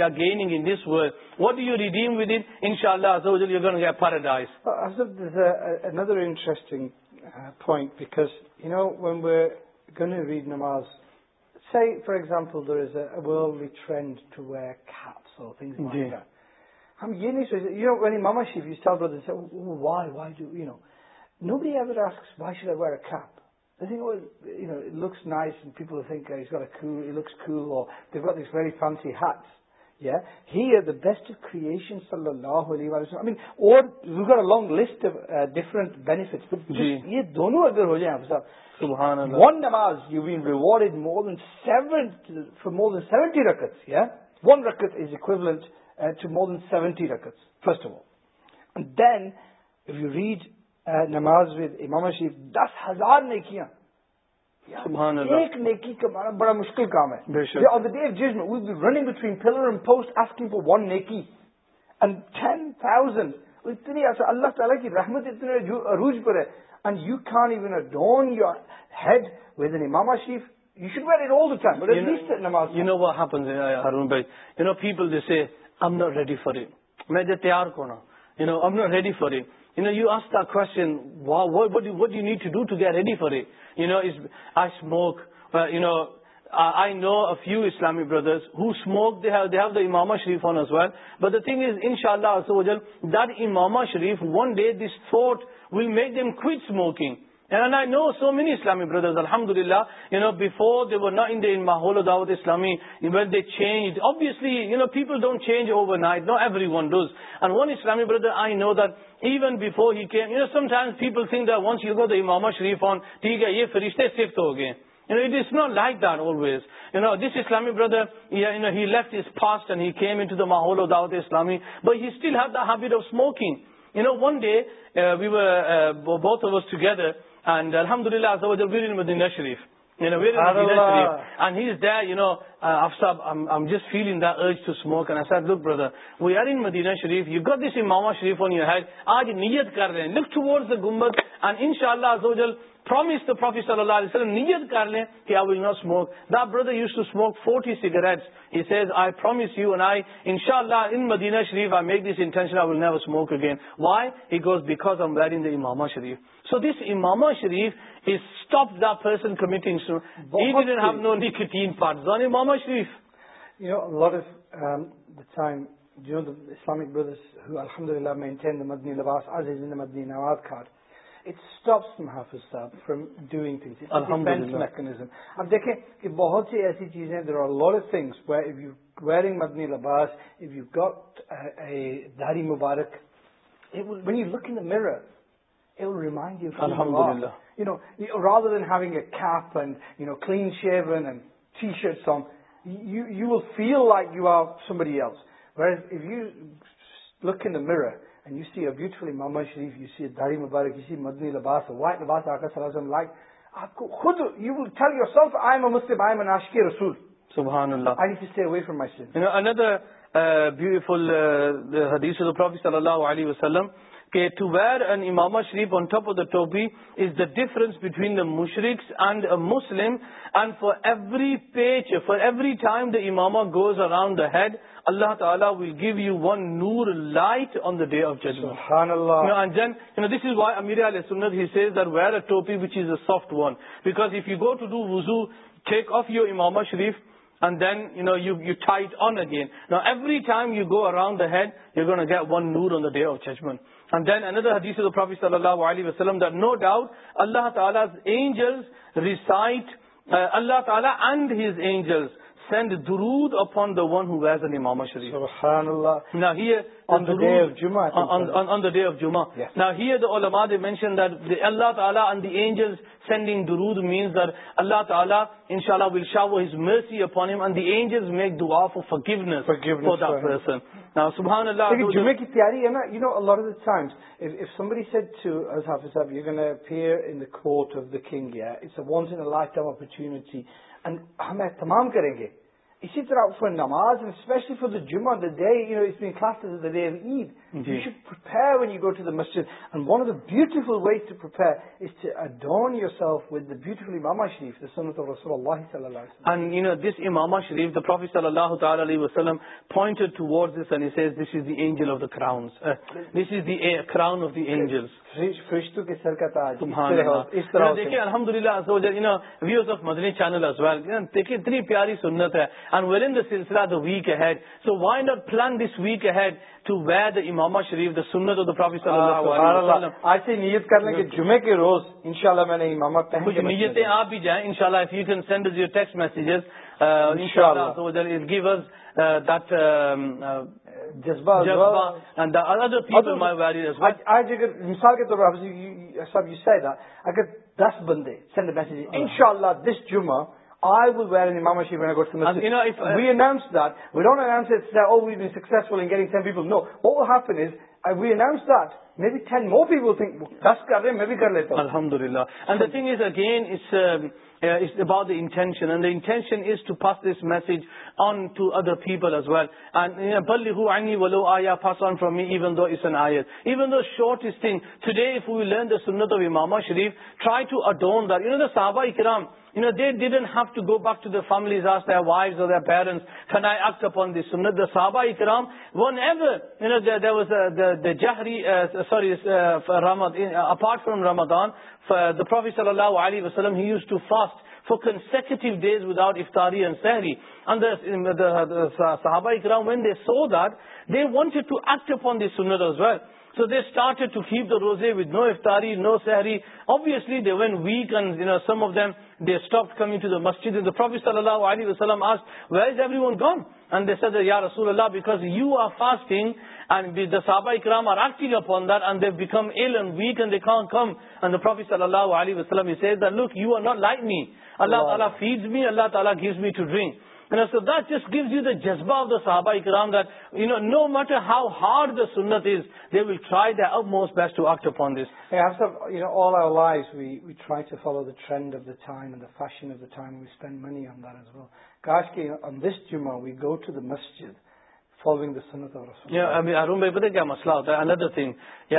are guys what ریڈیمائز نماز ہم یہ نہیں سوچتے you know mama chef you cell brother why why do you know نو بڑی ever asks why should I wear a cap I think well, you know, it looks nice and people think uh, he's got a cool, he looks cool or they've got these very fancy hats. Yeah? Here, the best of creation, sallallahu alayhi wa sallam. I mean, or we've got a long list of uh, different benefits. But these two agar ho jayin, Subhanallah. One namaz, you've been rewarded more than seven, for more than 70 rakats, yeah? One rakat is equivalent more than seventy رقص first of all then you read نماز ود اماما شریف دس ہزار نیکیاں نیکی کاشکل کام ہے اللہ تعالیٰ کی رحمت اتنے عروج پر ہے and you can don't you ارد with an Umama Sharif you should very role نماز I am not ready for it میں ادھر تیار کوم not ready for it you know you ask the question what you need to do to get ready for it you know is I smoke you know I know few Islamic brothers who smoke دیو د اماما شریف on is white but the thing is ان شاء اللہ دماما شریف one day this fort will make them cut smoking الحمد للہ یو نو نو داسلامی بردر ہیمپل شریف ہے اسلامی بٹ ہیدر and alhamdulillah azza wa jal we're in Medina Sharif you know we're in Medina Sharif and he's there you know uh, Afsab, I'm, I'm just feeling that urge to smoke and I said look brother we are in Medina Sharif You've got this Imam Sharif on your head aaj niyat kar rahe look towards the gumbad and inshallah azza wa jal شریف سو دس امام امام شریف Nawaz card اٹ اسٹاپس محافظ صاحب فرام ڈوئنگ تھنگس میکنیزم اب دیکھیں کہ بہت سی ایسی چیزیں دیر آر آف تھنگس مدنی لباس اف یو گاٹ اے داری مبارک when you look in rather than having a cap and, you know, clean shaven and t-shirts on, you, you will feel like you are somebody else. Whereas if you look in the mirror beautiful محمد شریف اس داری مبارکی مدنی لباس وائٹ لباس وسلم کہ ٹو ویئر این امام شریف on top of the topi is the difference between the مشرقس and Muslim and for every pech for every time the اماما گوز اراؤنڈ دا ہیڈ اللہ تعالیٰ ول گیو یو ون نور light on the day of judgment this is why امیر علیہ سنت he says there wear a topi which is a soft one because if you go to do وزو ٹیک آف یور اماما شریف and then you know you you tie it on again every time you go around نور آن ڈے آف ججمنٹ حدیص الفیص صلی اللہ علیہ وسلم دا نو ڈاؤٹ اللہ تعالیٰ اینجلز ریسائٹ اللہ تعالیٰ and his angels send durood upon the one who wears an imam sharif subhanallah now here on the durood, day of juma on, on, on the day of juma yes. now here the ulama they mentioned that the allah taala and the angels sending durood means that allah taala inshallah will shower his mercy upon him and the angels make dua for forgiveness, forgiveness for that for person now subhanallah juma ki taiyari hai na you know a lot of the times if, if somebody said to us hafiz you're going to appear in the court of the king yeah it's a once in a lifetime opportunity ہم اہتمام کریں گے اسی طرح for namaz especially for the جمع the day you know it's been classes the day of Eid you should prepare when you go to the Masjid and one of the beautiful way to prepare is to adorn yourself with the beautiful امام شریف دا سنۃ رسول اللہ صلی اللہ علیہ وسلم and you know this imam Sharif the prophet صلی اللہ تعالی علیہ وسلم pointed to words this and he says this is the angel of the crowns this is the crown of the angels فرشتوں کے سر کا تاج اس طرح دیکھیں الحمدللہ سو جو you know views of Madani channel as well دیکھیں اتنی پیاری سنت ہے and we're in the silsila the week ahead so why not plan this week ahead to wear the imama sharif the sunnah of the prophet sallallahu alaihi wasallam aise niyat kar le ki jumme ke roz inshallah maine imama pehne kuch niyat hai aap bhi jaye inshallah if you can send us your text messages uh, inshallah so that it give us Uh, that um, uh, جذبہ as Jezba well. And the other people Adul, in my body as well. I think that, for example, you said that, 10 people send a message, Inshallah, this Jummah, short today mama Sharif try to ا ڈنٹ دا بھائی کرام پیرنٹس اپارٹ فرام رحمت پروفیسر کرام they so they want this so start to the روز ود نو افطاری نو سہریسلیز اللہ می اللہ فیز می اللہ تعالیٰ جذب آف دا نو مٹ ہارڈ مسجد کیا مسئلہ ہوتا ہے اندر تھنگ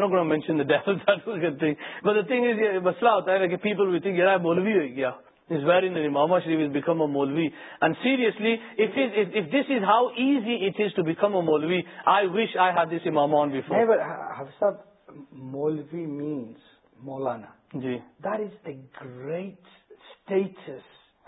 نوٹ مینشن بٹ مسئلہ ہوتا ہے پیپل ویت مولوی ہو گیا موما شریفم ا مولوی اینڈ سیریسلیز دس از ہاؤ ایزی اٹم ا مولوی آئی وش آئیس موما مولوی مینس مولانا جی دس د گریٹس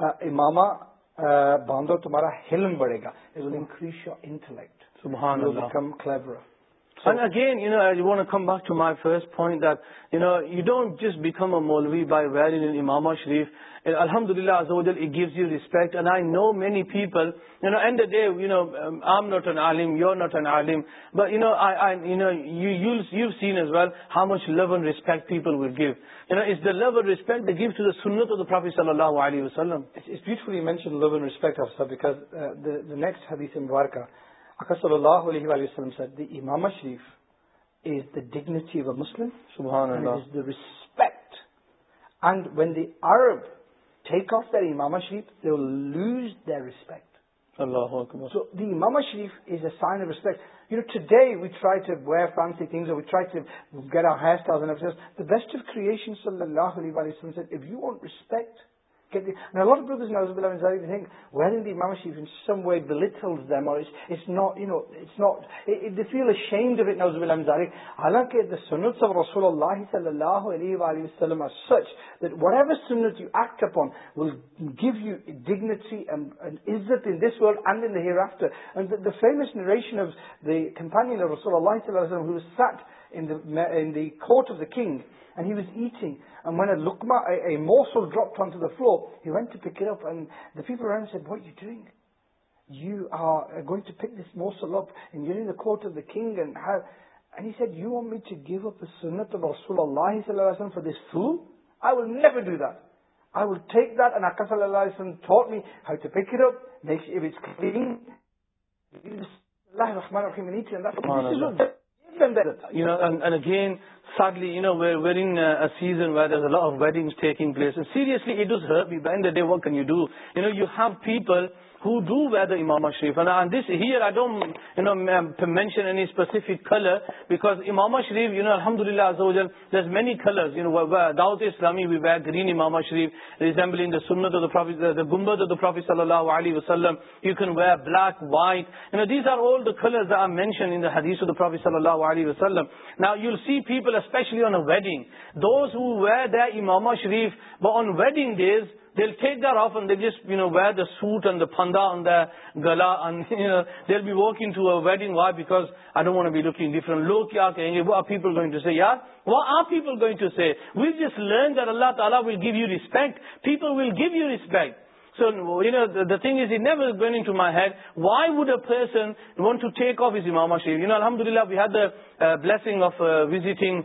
امامہ باندھو تمہارا ہلن بڑھے گا اٹ ول انکریز یور انٹرم کلائبر اگین اوک to my first just become a maulvi by wear محمد شریف الحمد للہ respect and I know many people Alam you not Alam but seen as well how much love and respect people will give the love respect پروفیس صلی اللہ علیہ وسلم اقتبی اللہ علیہ وسلم سر دی امام شریف is the dignity of a مسلمان respect and one the Arab take off the امام شریف does the respect so the امام شریف is a sign respect you today wait try to فرانسیگ و بیسٹ کریشنس اللہ اللہ علیہ سر یو آنٹ respect get the, and a lot of brothers and sisters are starting to think whether well, the Imam Shafi in some way belittles them or it's, it's not, you know, it's not, it, it, they feel ashamed of it now. Mizari. like the sunnats of Rasulullah sallallahu alayhi wa sallam are such that whatever sunnat you act upon will give you dignity and, and izzat in this world and in the hereafter. And the, the famous narration of the companion of Rasulullah sallallahu alayhi wa sallam who sat minute drip فرمٹ یو آرس اللہ پیک اپنی گین ویڈنگ پلیس سیریسلیٹ ہیل ہو ڈو ویت امام شریفنفکلر شریف یو نو الحمد للہ گرین امام شریفلی د گمبد پر بلیک وائٹ آر اولر آئی ددیز اوفیس اللہ علیہ وسلم گلاکز ڈیفرنٹ لرن اللہ تعالیٰ people will give you respect so the thing is نور going to my head why would the پیسنٹ ٹو ٹیک آف از امام شریف یو الحمد للہ we had blessing of visiting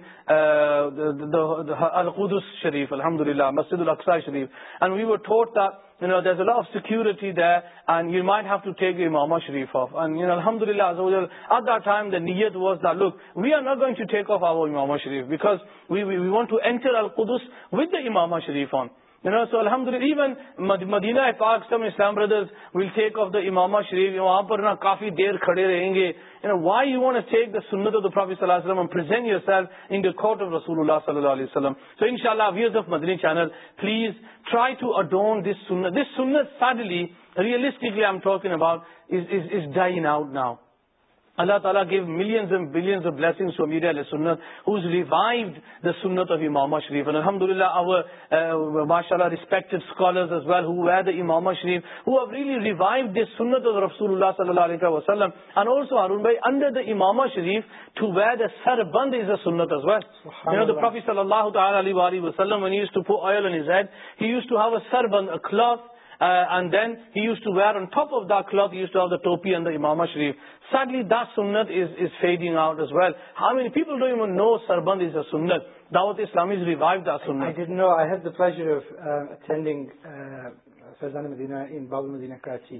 القدس شریف الحمد للہ مسجد القشر شریف اینڈ وی وف سیکٹمد شریف آف الحمد للہ we are not going to take off over امام شریف بکازر القدس وت دا امام شریف آن الحمد اللہ ایون مدینہ امام شریف وہاں پر کافی دیر کھڑے رہیں گے اللہ تعالیٰ give millions and billions of blessing to امیر علیہ سنت ہوز ریوائوڈ دا سنت آف امام شریف اینڈ الحمد للہ اوور ماشاء اللہ respected scholars as well who Veer the امام شریف who have really revived the سنت آف رسول اللہ صلی اللہ علیہ وسلم اینڈ آلسو ہارون بھائی انڈر دا امام شریف to Veer the sir been is a سنت as well you know the professor اللہ تعالی علیہ وسلم when he used to put oil on his head he used to have a sarband a cloth and then hello to off the topi under Muhammad Sharif سٹلی the سنت feeding out how many people do you know سر بند اسلام کراچی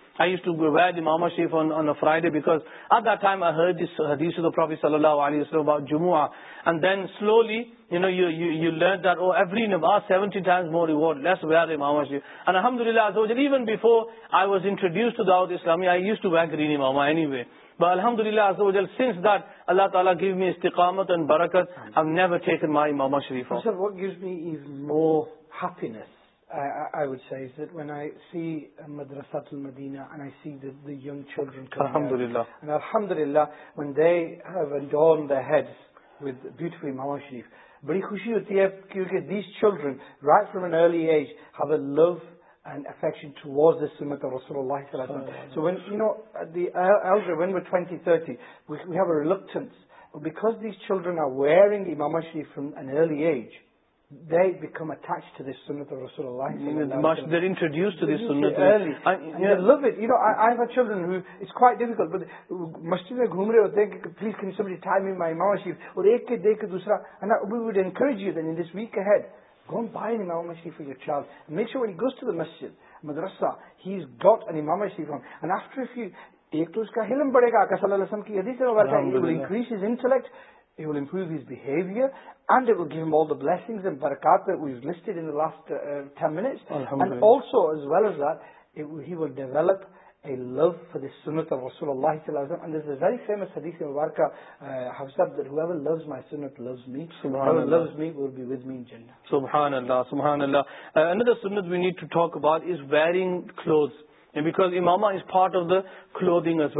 محمد شریف on a Friday because at the time صلی اللہ علیہ جمع دینولیٹری الحمد للہ واز انڈیوس الحمد للہ اللہ تعالیٰ شریف when I C Madrasatul المدینگ children الحمد للہ when they had with beautiful ممان شریف بڑی خوشی ہوتی ہے کیونکہ these children right from an early age have a love and affection to was that رسول اللہ so Venu when with twenty thirty wait you have reluctance because these children are wearing ای ممان شریف فرام این ارلی ایج ایک کے دیکھ کے ولویئرا پارٹ آف داگز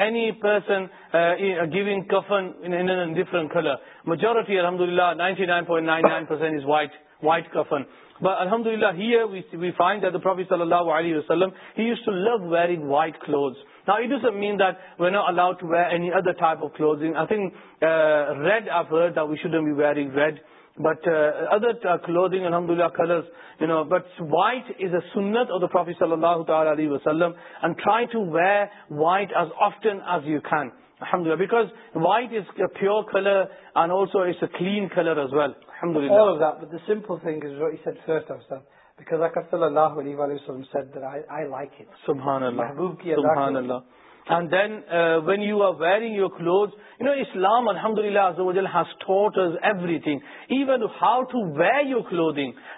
اینی پرسن گیونگ کفن ان ڈفرنٹ کھل میجورٹی الحمد للہ ninety nine point nine nine percent is white white کفن بٹ الحمد اللہ صلی اللہ علیہ وسلمت پرافی صلی اللہ تعالیٰ pure colour and also is a clean colour as well simple when you are wearing you clothes you know اسلام الحمد للہ even how to wear your kilo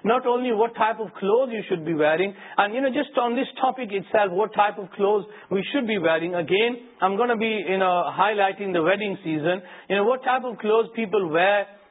not only what type of clothes you should be wearing and you know just on this topic it sells what type of clothes we should be wearing again I got be in highlighting the wedding season you know what type of clothes people wear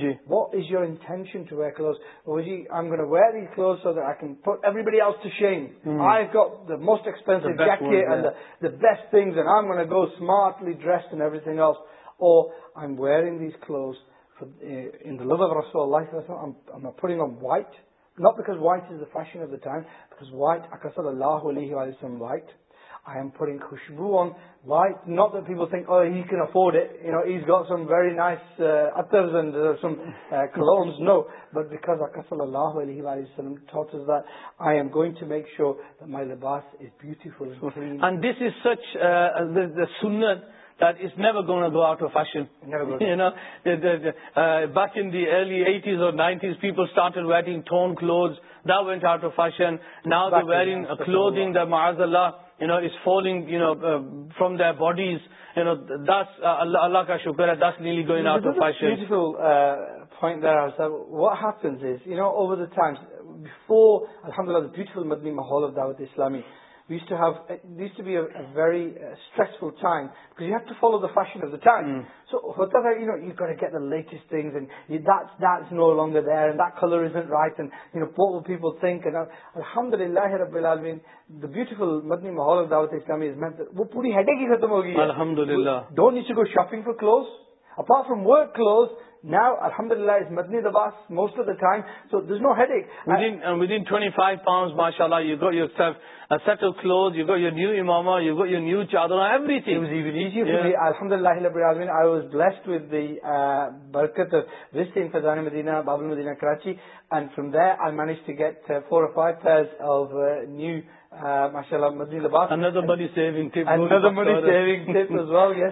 جی what is your intention to wear clothes وہ جی I gonna wear these clothes so that I can for everybody out to shame I go the most expensive jacket the best things and I gonna go smartly dressed and everything out oh I am wearing these clothes in love of رسول اللہ پھوڑنگ of white not because white is the fashion of the time because white اکثر اللہ علیہ وسلم وائٹ خوشبو وائی نوٹل تھون clothes art of fashion nothing clothing you know is following you know from their bodies you know this اللہ اللہ کا شکر ہے دس نیلی گوئین واٹنو اوورس بفور اسلامی very stressful chain you have to follow the fashion of the chain سو ہوتا تھا الحمد للہ رب الفل متنیز مین وہ پوری کی ختم ہوگی الحمد للہ donating for clothes apart from work clothes Medina Babul Madina Karachi four of new ماشاء اللہ مدنی لباس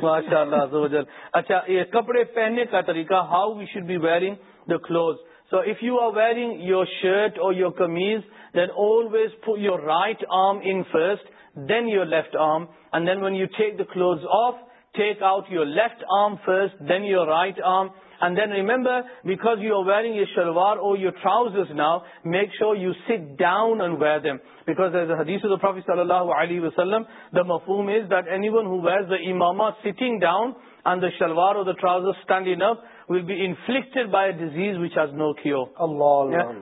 ماشاء اللہ اچھا یہ کپڑے پہننے کا طریقہ how we should be wearing the clothes so if you are wearing your shirt اور your kameez then always your right arm in first then your left arm and then when you take the clothes off take out your left arm first then your right arm and then remember because you are wearing you shalwar اور your trousers is now make sure you sit down and ways am because صلی اللہ علیہ وسلم دا مفہوم is that any one was the اماما sitting down and the shalwar or trousers stand and up will be inflict by a disease which has no cure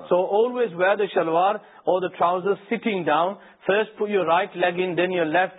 so always wear the shalwar or the trousers sitting down first your right leg and then your left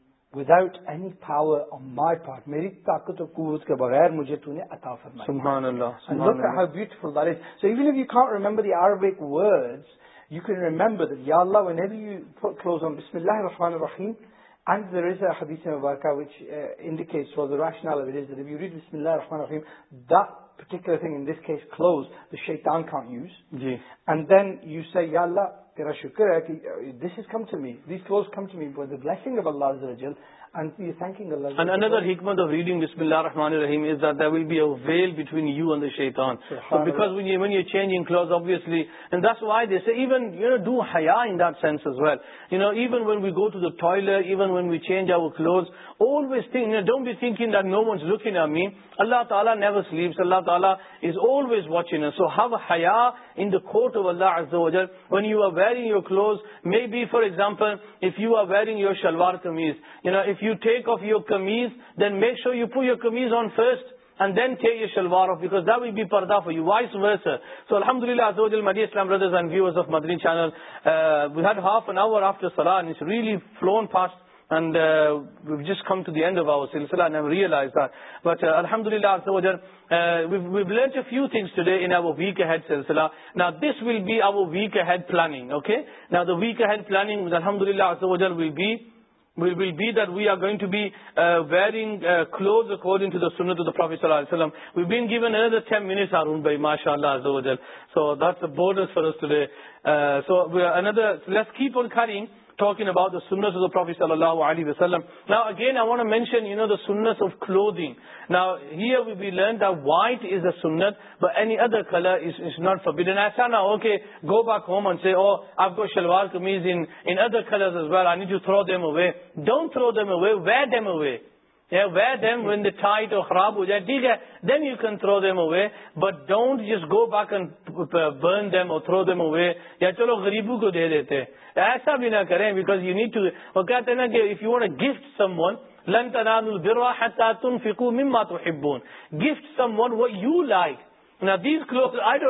without any power on my part میری طاقت اور قوت کے بغیر مجھے تو نے عطا فرمایا You can remember that, Ya Allah, whenever you put, close on Bismillah ar-Rahman ar-Rahim, and there is a hadith in Mubarak which uh, indicates, well, the rationale of it is that if you read Bismillah ar-Rahman ar-Rahim, that particular thing, in this case, close, the shaitan can't use. Yes. And then you say, Ya Allah, تیرا well between you and is go to toilet even when we change over clothes don't be think int not look انہ تعالیٰ اللہ تعالیٰ suit when you are wearing your clothes me be for example if you are wearing you shalwar off you over make شوئرز on first then take you shalwar so الحمد للہ really flow and fast and uh, we've just come to the end of our silsila and I've realized that. But uh, alhamdulillah, uh, we've, we've learnt a few things today in our week ahead silsila. Now this will be our week ahead planning, okay? Now the week ahead planning, alhamdulillah, will be will will be that we are going to be uh, wearing uh, clothes according to the sunnah of the Prophet sallallahu alayhi wa We've been given another 10 minutes, Arun Bay, mashallah, azawajal. So that's a bonus for us today. Uh, so we are another, so let's keep on cutting. اللہ ایسا نہ ہو کہ گو بیک ہومنز تھرو ایسا بھی نہ کریں گم وائک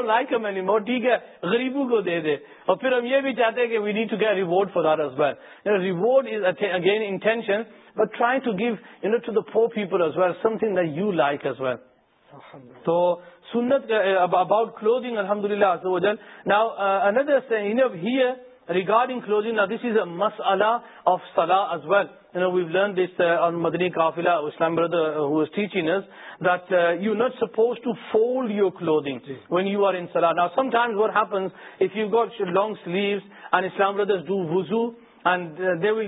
لائک ٹھیک ہے but try to give you not to the four پیپلائک as where so سنت اباؤٹ کلو الحمد للہ here regarding closing this is a مس اللہ آف سلاز well we learn this Madani Islam بردرنگ do not suppose to fold your کلوگ when you are انٹائمز what happens you got long sleeves and Islam brother do was you ریفیو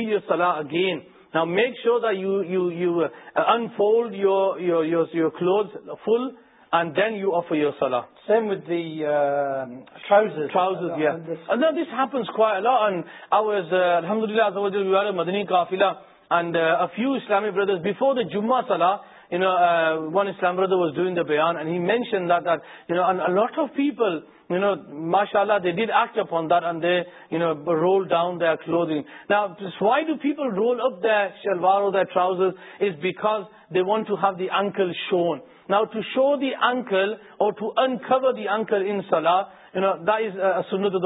your سلح again no make sure and you use you clothes full and then you of you over سلح سیم وت الحمد اللہ few Islamic brothers before the جوم ماشاء اللہ ڈاؤن رول اپلوار شون now to show دنکلوز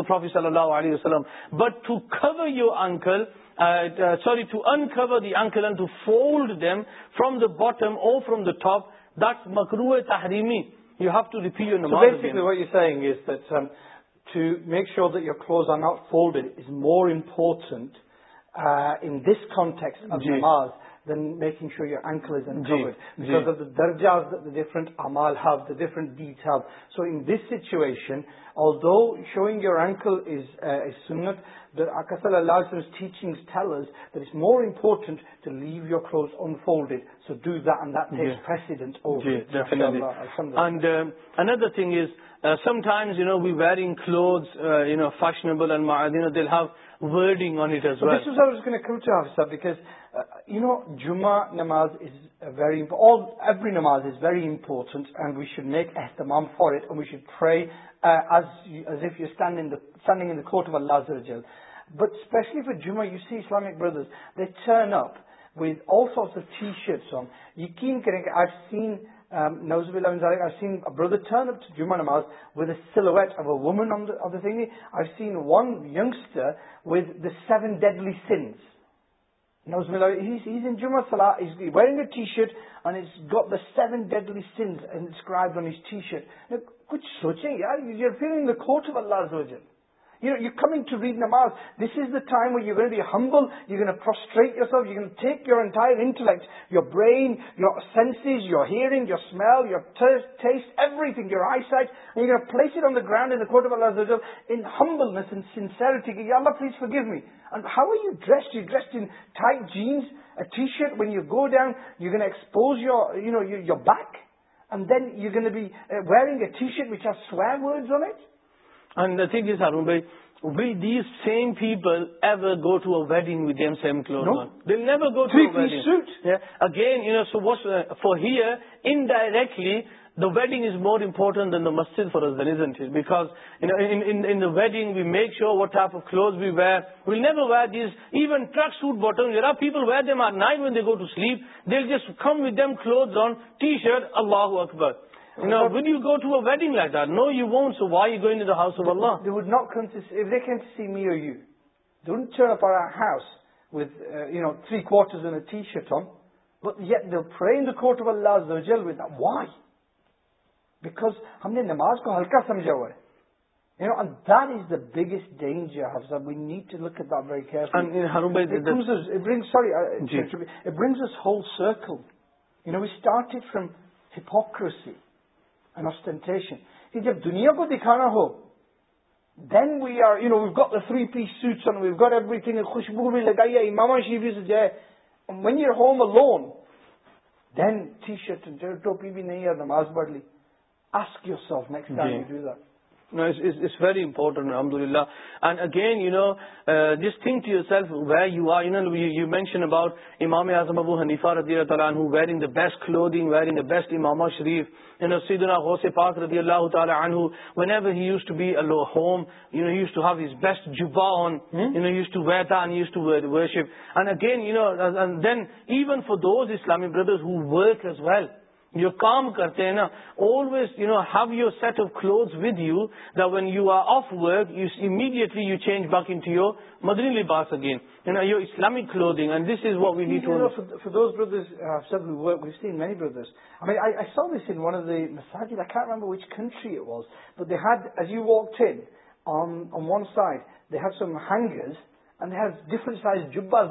professor but to you اکل سوری ٹو انور دی آنکلن to fold them from the bottom or from the top this مکرو اے تحریمی یو ہیو ٹو ریفیو you knows to make sure دلوز آن نا fold is more important in this context than making show your ankle different so in this situation all do showing your ankle more important to leave your clothes on full so do داسی اندر thing is some times no we very close no fashionable و جمعہ نماز از ویری ایوری نماز is very important and we show make احتمام for it we should try but especially for جمعہ Islamic brothers Charan up with all سانگ یقین کریں کہ آئی سین نوز سیندر چرن اف جمعہ نماز ودمنگ سین one youngster with the seven deadly sins T shirt on us T shirt کچھ سوچیں گے you you coming to read ن مال دس اس دائن you can be humble you can اراسٹریٹ yours you can think your and ٹائیور intellect your brain your sense your hearing your smell yours thus everything your eyesight falls at on the ground enters in humbleness sincerity are مز و give me and how you dress you dress in tight jeans a T shirt when you go ڈنگ you can expose your you know your back and then you can be wearing a T shirt which are swear and ن تھنگ جیس سار was same people ever go to a wedding with them same clothes دل never go people again for here in directly the wedding is more important than the مسجد فارزن wedding well make sure what clothes we wear we'll never ویڈ these even tracksuit bottom people with them are night with they go to sleep they'll with them cloth on T shirt اللہ اکبر no you want notary why back ہم نے نماز کو ہلکا سمجھا ہوا ہے بگیسٹ ڈینجر ویٹ لکن سوری فروم ہپوکریسی کہ جب دنیا کو دکھانا ہو then we are you know we've got three piece suits on we've got everything خوشبو بھی لگائی ہے امام شیفی سے جائے when you home alone then T shirt ٹوپی بھی نہیں ہے نماز پڑھ لی ask yourself next time do that run we the بیسٹنگ wearing the best امام شریف یو نو سی اللہ تعالیٰ for this Islamic brothers well جو کام کرتے ہیں نا always you know have your set of clothes with you the when you are off work you you immediately change in your لباس again your Islamic and this is what we need those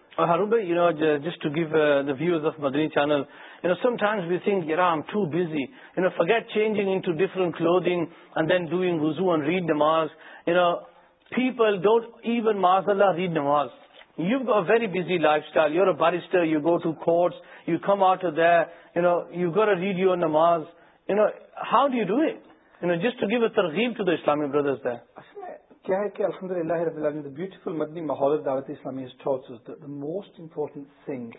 ہروئی you know just to gives of Madani channel you know some times we سنگ I am too busy you know for get change clothes then doing read داز you know people don't even read داز you go a very busy lifestyle you ارسٹر you go to course you come out you know you گوریڈ یو ارز you know how do you do it no just to give a ترغیب ٹو دا اسلامی بردرز د کیا ہے کہ الحمد للہ رب العالمین بیوٹیفل مدنی ماحول دعوت اسلامی most important thing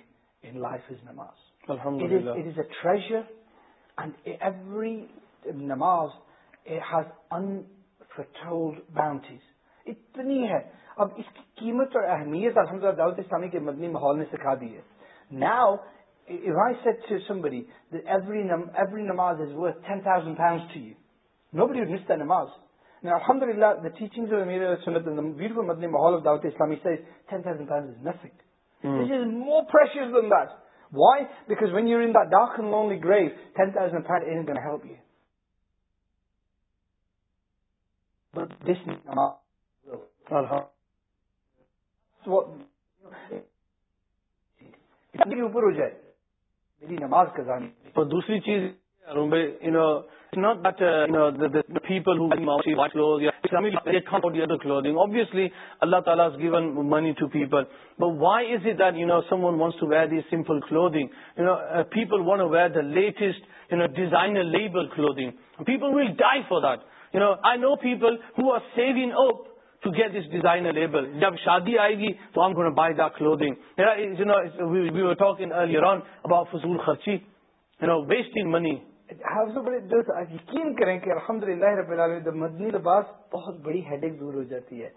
in life is نماز it is a treasure and every نماز ہیز انٹرولڈ باؤنڈریز اتنی ہے اب اس کی قیمت اور اہمیت الحمد للہ دعوت اسلامی کے مدنی ماحول نے سکھا دی ہے now If I said to somebody that every, every namaz is worth 10,000 pounds to you, nobody would miss their namaz. الحمد للہ اوپر ہو جائے میری نماز کا ذہنی دوسری چیز نوٹ پیپل ابوئسلی اللہ تعالیٰ given money to people why is it you know some one want to Wade example people want with the latest label clothing people will die for دونو I know people who are saving up to get this design ابل جب شادی آئے گی تو I go know buy the clothing no we'll talk an early around about فضول خرچی یو نو ویسٹنگ منی بڑے دل سے یقین کریں کہ الحمد للہ رب مدنی لباس بہت بڑی ہیڈ ایک دور ہو جاتی ہے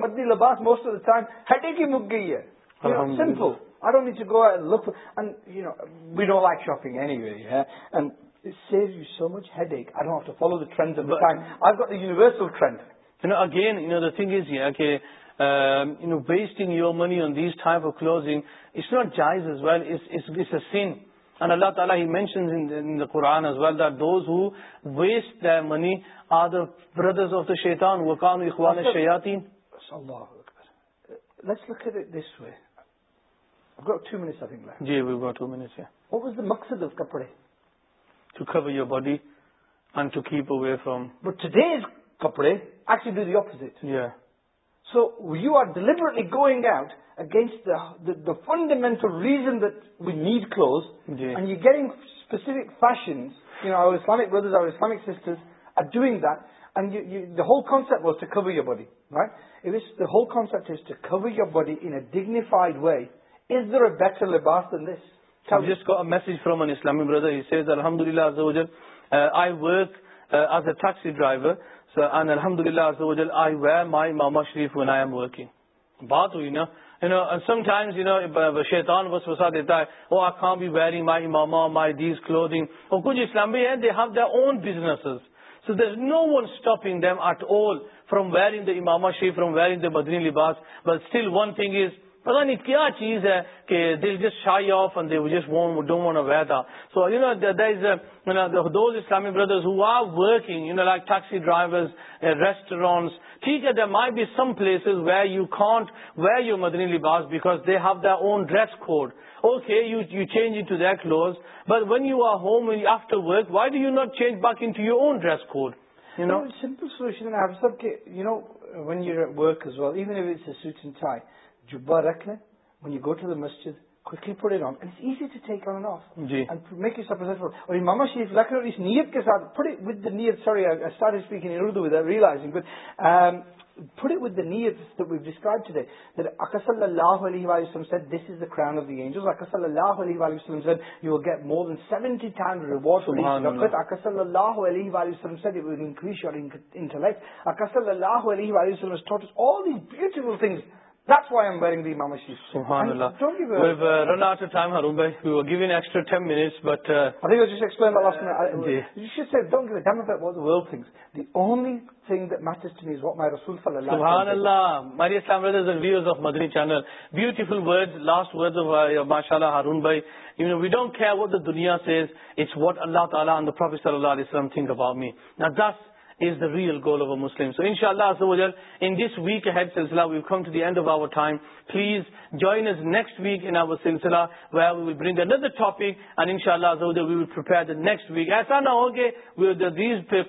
مدنی لباس most of the time head ایک ہی مک گئی ہے you know thing is wasting your money on these time for clothing جائز as well gets a sin and اللہ تعالیٰ does who waste the money order شیتانتی so you are deliberately going at against fundamental reason دینیڈ clothes you getting فیشنکس body ہولٹ your body انگنیفائڈ way track driver الحمد للہ ماما شریف بات ہوئی نا سم ٹائمز شیتان بس وسا دیتا ہے کچھ اسلامی ہے ماما شریف فروم ویر دا بدنی لباس but still one thing is پتا نہیں کیا چیز ہے کہ شائی of my be some places where you can't wear your مدنی لباس because they have their own dress code okay why do you not change back dress code tie jubba rakh lein when you go to the masjid quickly put it on and it's easy to take on and off جی. and make yourself presentable aur imam sheikh lakhnaur is niyat ke sath put it with the niyat sorry I, started speaking in urdu without realizing but um put it with the niyat that we've described today that sallallahu alaihi wa sallam said this is the crown of the angels sallallahu alaihi wa sallam said you will get more than 70 times reward for each but sallallahu alaihi wa sallam said it will increase your intellect sallallahu alaihi wa sallam has taught us all these beautiful things beautiful word last ماشاء اللہ ہرون بھائی وی ڈونٹس واٹ اللہ تعالیٰ اللہ thing about meat real goal of اُسلم سو ان شاء اللہ پلیز جوائنس ویک ایسا نہ ہو کہ